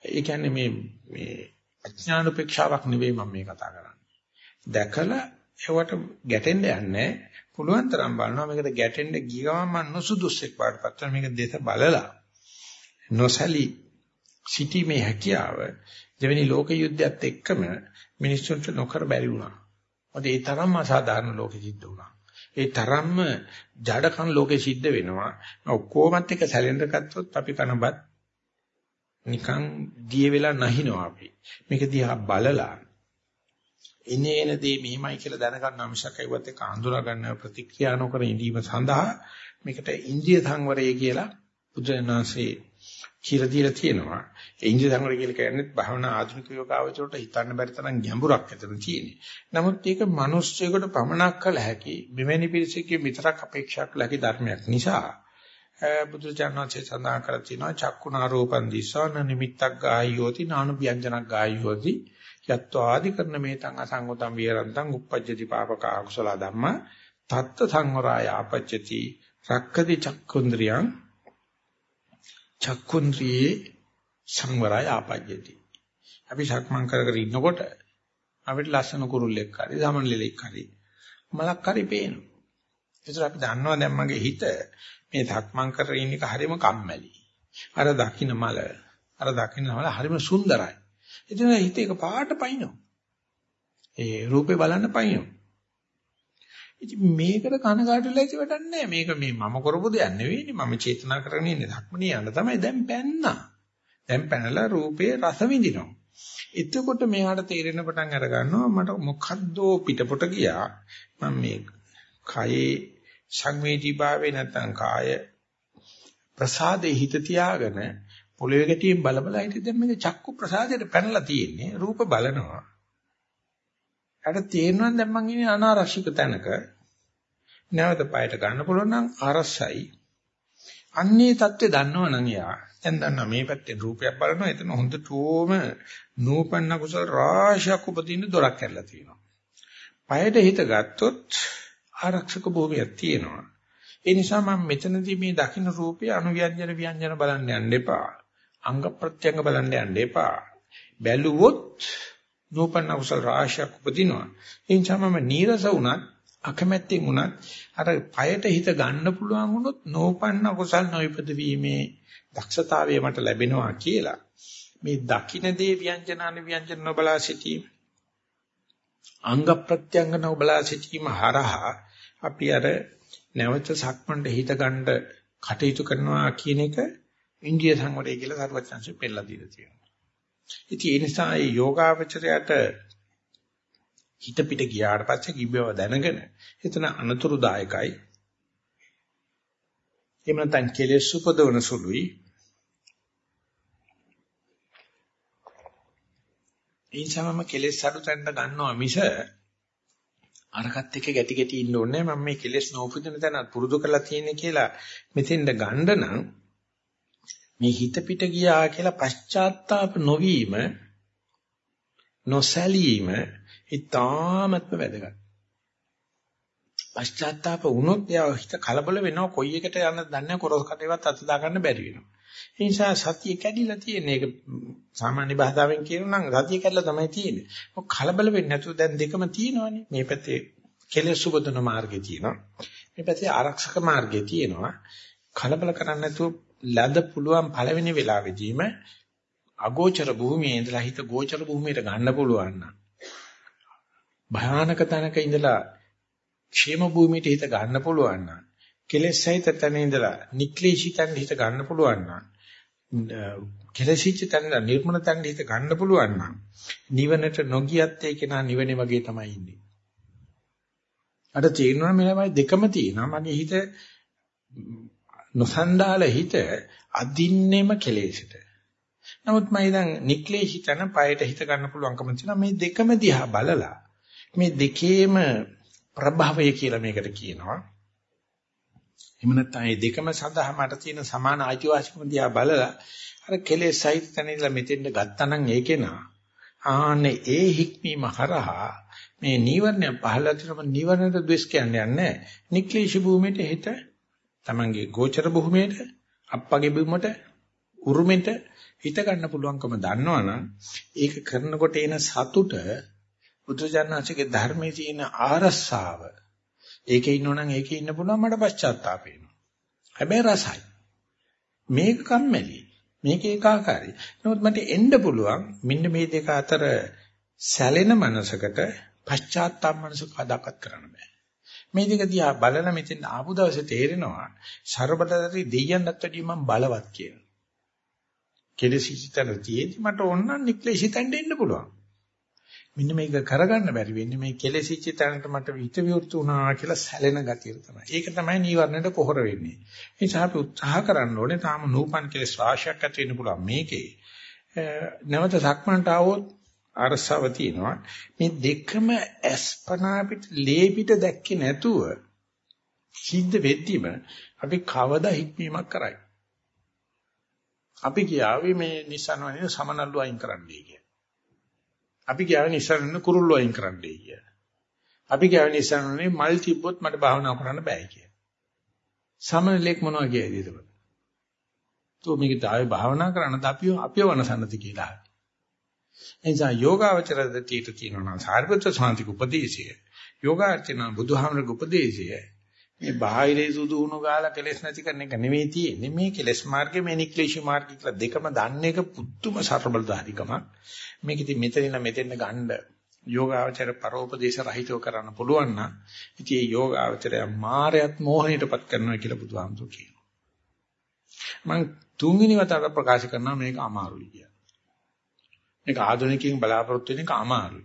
Speaker 1: ඒ කියන්නේ මේ මේ අඥාන උපේක්ෂාවක් නෙවෙයි මම මේ කතා කරන්නේ. දැකලා ඒවට ගැටෙන්න යන්නේ පුළුවන් තරම් බලනවා මේකට ගැටෙන්න ගිය ගමන් මම නුසුදුස්සෙක් පාඩපත් වෙන මේක දෙස බලලා නොසලී සිටීමේ හැකියාව දෙවෙනි ලෝක යුද්ධයත් එක්කම මිනිස්සුන්ට නොකර බැරි වුණා. මොකද ඒ තරම්ම අසාධාරණ ලෝකෙ සිද්ධ වුණා. ඒ තරම්ම ජඩකම් ලෝකෙ සිද්ධ වෙනවා. ඔක්කොමත් එක සැලෙන්ඩර් ගත්තොත් අපි කනබත් නිකන් දිය වෙලා නැහිනවා අපි. මේක දිහා බලලා ඉනේන දේ මෙහිමයි කියලා දැනගන්න මිසක් ඒවත් එක අඳුරා ගන්න ප්‍රතික්‍රියා නොකර ඉඳීම සඳහා මේකට ඉන්ද්‍රිය සංවරය කියලා බුදුරජාණන්සේ කියලා දීලා තියෙනවා. ඒ ඉන්ද්‍රිය සංවරය කියලා කියන්නේ භාවනා ආධුනික යෝගාවචරයට හිතන්න බැරි තරම් ගැඹුරක් ඇතන තියෙන්නේ. නමුත් ඒක මිනිස්සුයෙකුට පමණක් කළ හැකි මෙවැනි පිරිසකගේ විතරක් අපේක්ෂා කළ හැකි ධර්මයක් නිසා බුදුරජාණන්සේ සඳහන් කර තිනවා චක්කුණා රූපං දිස්සන නිමිත්තක් ගායියෝති නානු ව්‍යංජනක් ගායියෝති යත්වා ආදි කරන මේතං අසංගතං විහරන්තං uppajjati papaka akusala dhamma tatta සංවරාය ආපච්චති රක්කති චක්කුන්ද්‍රියං චක්කුන්ද්‍රියේ සංවරාය ආපච්චති. අපි සක්මන් කර කර ඉන්නකොට අපිට ලස්සන කුරුල්ලෙක් හරි සමනලෙක් හරි මලක් හරි පේනවා. ඒතර අපි දන්නවා දැන් මගේ හිත මේ සක්මන් කරගෙන ඉන්න එක හරිම කම්මැලි. අර දකින්න මල අර දකින්න මල හරිම සුන්දරයි. එතන හිත එක පාට පයින්නවා. ඒ රූපේ බලන්න පයින්නවා. ඉතින් මේකට කනගාටුලා ඉති වැඩක් නැහැ. මේක මේ මම කරපු දෙයක් නෙවෙයිනේ. මම චේතනා කරගෙන ඉන්නේ ධක්මනේ යන්න තමයි දැන් පැන්නා. දැන් පැනලා රූපේ රස විඳිනවා. එතකොට මෙයාට තේරෙන පටන් අර ගන්නවා මට මොකද්දෝ පිටපොට ගියා. මම මේ කයේ සංවේදීභාවේ නැත්තම් කාය ප්‍රසාදේ හිත තියාගෙන පොළවේ ගැටියෙන් බලබලා හිටිය දැන් මේක චක්කු ප්‍රසාදයට පැනලා තියෙන්නේ රූප බලනවා. ඇට තේරෙනවා දැන් මං ඉන්නේ අනාරක්ෂිත තැනක. නැවත পায়ට ගන්න පුළුවන් නම් ආරස්සයි. අන්නේ தත්ත්වය දන්නවනම් යා දැන් දන්නා මේ පැත්තේ රූපයක් බලනවා එතන හොඳටම නූපන්න කුසල රාශියක් උපදින්න දොරක් ඇරලා තියෙනවා. පයට හිත ගත්තොත් ආරක්ෂක භූමියක් තියෙනවා. ඒ නිසා මම මෙතනදී මේ දකින්න රූපය අනුව්‍යඤ්ජන ව්‍යඤ්ජන බලන්න යන්න එපා. අංග ප්‍රත්‍යංග බලන්න යන්න එපා. බැලුවොත් නූපන්න කුසල රාශියක් උපදිනවා. ඒ නිසා මම නීරස වුණත් අකමැත්තෙන් වුණත් අර পায়ට හිත ගන්න පුළුවන් වුණොත් නූපන්න කුසල් නොයිපද වීමේ දක්ෂතාවය මට ලැබෙනවා කියලා. මේ දකින්න දේ ව්‍යංජනාන ව්‍යංජන නොබලා සිටීම අංග ප්‍රත්‍යංග නොබලා සිටීම හරහා අපි අර නැවත සක්මණේ හිත ගන්න කටයුතු කරනවා කියන එක ඉන්දිය සංවරය කියලා සරුවචනංශ පෙන්නලා දීලා තියෙනවා. ඉතින් ඒ නිසා මේ යෝගාවචරයට හිත පිට ගියාට පස්සේ කිව්වව දැනගෙන එතන අනතුරුදායකයි. එහෙම නැත්නම් කෙලෙස් උපදවන සුළුයි. ඒ නිසාම කෙලෙස් අඩු තැන්න ගන්නවා මිස අරකට එක්ක ගැටි ගැටි ඉන්න ඕනේ මම මේ කෙලෙස් නෝපදින තැන පුරුදු කරලා තියෙන්නේ කියලා මෙතෙන්ද ගන්න නම් මේ හිත පිට ගියා කියලා පශ්චාත්තාප නොවීම නොසැලීම ඊටාමත්ම වැදගත්. පශ්චාත්තාප වුණොත් එයා හිත කලබල වෙනවා කොයි එකට යන්නද දන්නේ කොරස් කටේවත් අත දා ගන්න බැරි වෙනවා. ඒ නිසා සතිය කැඩිලා තියෙන එක සාමාන්‍ය භාෂාවෙන් කියනවා නම් සතිය කැඩලා තමයි තියෙන්නේ. ඔක් කලබල වෙන්නේ නැතුව දැන් දෙකම තියෙනවානේ. මේ පැත්තේ කෙලෙස් සුබදන මාර්ගය තියෙනවා. මේ පැත්තේ ආරක්ෂක මාර්ගය තියෙනවා. කලබල කරන්නේ නැතුව ලද පුළුවන් පළවෙනි වෙලාවෙදීම අගෝචර භූමියේ ඉඳලා හිත ගෝචර භූමියට ගන්න පුළුවන් නම් භයානක තැනක ඉඳලා ക്ഷേම භූමියට හිත ගන්න පුළුවන් නම් කෙලෙස් සහිත තැන ඉඳලා නික්ලේශී තැන හිත ගන්න පුළුවන් නම් කෙලෙසිච්ච තැන නිර්මල තැන හිත ගන්න පුළුවන් නම් නිවනට නොගියත් ඒක නා නිවනේ වගේ තමයි ඉන්නේ. අර තේරෙනවා මේ දෙකම තියෙනවා. මගේ හිත නොසන්ඩාල හිත අදින්නෙම කෙලෙසට. නමුත් මම දැන් නික්ලේශිතන පයට හිත ගන්න පුළුවන්කම තියෙනවා මේ දෙකම දිහා බලලා මේ දෙකේම ප්‍රභවය කියලා මේකට කියනවා. එහෙම නැත්නම් මේ දෙකම සඳහා මට තියෙන සමාන අයිතිවාසිකම දිහා බලලා අර කෙලෙස් සහිත තැන ඉඳලා මෙතෙන්ට ගත්තා නම් ඒකේ නා ආන්නේ ඒ හික්මීම හරහා මේ නීවරණය පහළට තියෙන නීවරණයට ද්වේෂ කියන්නේ නැහැ. නික්ලේශ භූමියට හිත තමන්ගේ ගෝචර භූමියට අප්පගේ බිමට උරුමෙට හිත ගන්න පුළුවන්කම දන්නවනම් ඒක කරනකොට එන සතුට බුදුජානනාංශගේ ධර්මයේ තියෙන ආරස්සාව. ඒකේ ඉන්නවනම් ඒකේ ඉන්න පුළුවන් මට පශ්චාත්තාප වෙනවා. හැබැයි රසයි. මේක කම්මැලි. මේක ඒකාකාරයි නමුත් මට එන්න පුළුවන් මෙන්න මේ දෙක අතර සැලෙන මනසකට පශ්චාත්තාප මනසක අදාකත් කරන්න බෑ. මේ දෙක දිහා බලලා මෙතෙන් ආපු දවසේ තේරෙනවා ਸਰබතරි දෙයියන්වත් වැඩිය මම බලවත් කියලා. කෙලෙසිතන තියෙදි මට ඕන නම් නික්ලේශිතෙන් දෙන්න පුළුවන්. මෙන්න මේක කරගන්න බැරි වෙන්නේ මේ කෙලෙසිච්ච තැනට මට හිත විවෘතු වුණා කියලා සැලෙන ගතිය තමයි. ඒක තමයි නීවරණයට පොහොර වෙන්නේ. ඒ නිසා අපි උත්සාහ කරන්න ඕනේ තාම නූපන් කෙලෙස් රාශියක් ඇති වෙන්න පුළුවන් මේකේ. නැවත සක්මන්ට ආවොත් අරසව තියෙනවා. මේ දෙකම අස්පනා පිට ලේ පිට දැක්කේ නැතුව සිද්ධ වෙද්දිම අපි කවදා හික්මීමක් කරයි. අපි කියාවේ මේ Nissan වනේ සමනල්ලු අයින් කරන්නයි කියලා. අපි කියාවේ Nissan කුරුල්ලු අයින් කරන්නයි කියලා. අපි කියාවේ Nissan වනේ මල් තිබ්බොත් මට භාවනා කරන්න බෑ කියලා. සමනලෙක් මොනවා කියයිද ඒක? તો මේක තාවේ භාවනා කරන්නත් අපි අපිව වනසන්නද කියලා. එනිසා යෝගාවචරදතියට තියෙනවා නම් සාරිපුත්‍ර සාන්තික උපදේශය. යෝගාචරණ බුදුහාමරගේ උපදේශය. මේ බාහිරේ සුදු උණු ගාලා කෙලස් නැති කරන එක නෙවෙයි තියෙන්නේ. මේ කෙලස් මාර්ගේ මේ නික්ලේශී මාර්ගය කියලා දෙකම දන්න එක පුදුම සර්බලධාරිකමක්. මේක ඉතින් මෙතනින් මෙතෙන් ගන්න යෝගාවචර පරෝපදේශ රහිතව කරන්න පුළුවන් නම් ඉතින් මේ යෝගාවචරය මායයත් මෝහණයටපත් කරනවා කියලා බුදුහාමුදුරු කියනවා. මම තුන්වෙනි වතාවට ප්‍රකාශ කරනවා මේක අමාරුයි කියලා. මේක ආධුනිකයෙන් බලාපොරොත්තු වෙන එක අමාරුයි.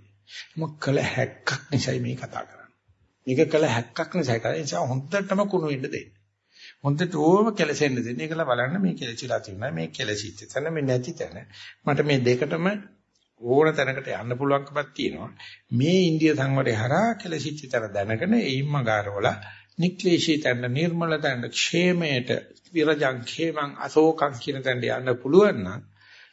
Speaker 1: මොකද කළ හැක්කක් නිසායි මේ කතා කරන්නේ. මේක කළ හැක්කක් නිසායි කරන්නේ. ඒ නිසා හොඳටම කුණු වෙන්න දෙන්න. හොඳට ඕම කෙලසෙන්න දෙන්න. ඒකලා බලන්න මේ කෙලචිලා තියෙනවා. මේ කෙලසිච්ච තැන මේ නැති තැන. මට මේ දෙකටම ඕන තැනකට යන්න පුළුවන්කමක් තියෙනවා. මේ ඉන්දිය සංවරය හරහා කෙලසිච්ච තැන දැනගෙන එයින්ම ගාරවල නික්ලේශී තැන්න නිර්මල තැන්න ക്ഷേමයට විරජං ക്ഷേමං අසෝකං කියන තැනට යන්න පුළුවන් නම්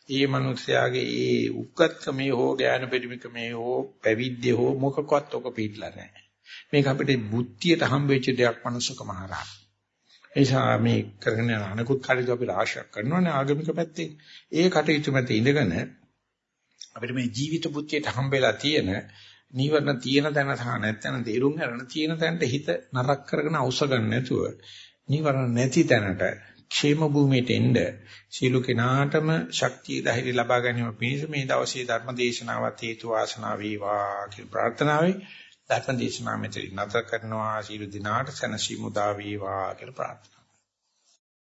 Speaker 1: ඒ මනුස්සයාගේ ඒ උක්කත්කමේ හෝ ඥාන පරිමිකමේ හෝ පැවිද්දේ හෝ මොකකවත් ඔක පිටලා නැහැ. මේක අපිට බුද්ධියට හම්බෙච්ච දෙයක් මනුස්සකම හරහා. එයිසා මේ කරගෙන යන අනිකුත් කටයුතු අපි රාශියක් කරනවානේ ආගමික පැත්තේ. ඒ කටයුතු මත ඉඳගෙන අපිට මේ ජීවිත බුද්ධියට හම්බෙලා තියෙන නීවරණ තියෙන තැන සහ නැත්නම් තේරුම් ගන්න තියෙන තැනට හිත නරක කරගෙන අවශ්‍ය ගන්න නැතුව නීවරණ නැති තැනට ക്ഷേම භූමියට එන්න සීල කෙනාටම ශක්තිය ධෛර්ය ලබා ගැනීම පිණිස මේ දවසේ ධර්ම දේශනාවත් හේතු වාසනා වේවා කියලා ප්‍රාර්ථනාවයි. ධර්ම දේශනාව මෙතන නැතර කරනවා. සීල දිනාට සනසි මුදා වේවා කියලා ප්‍රාර්ථනා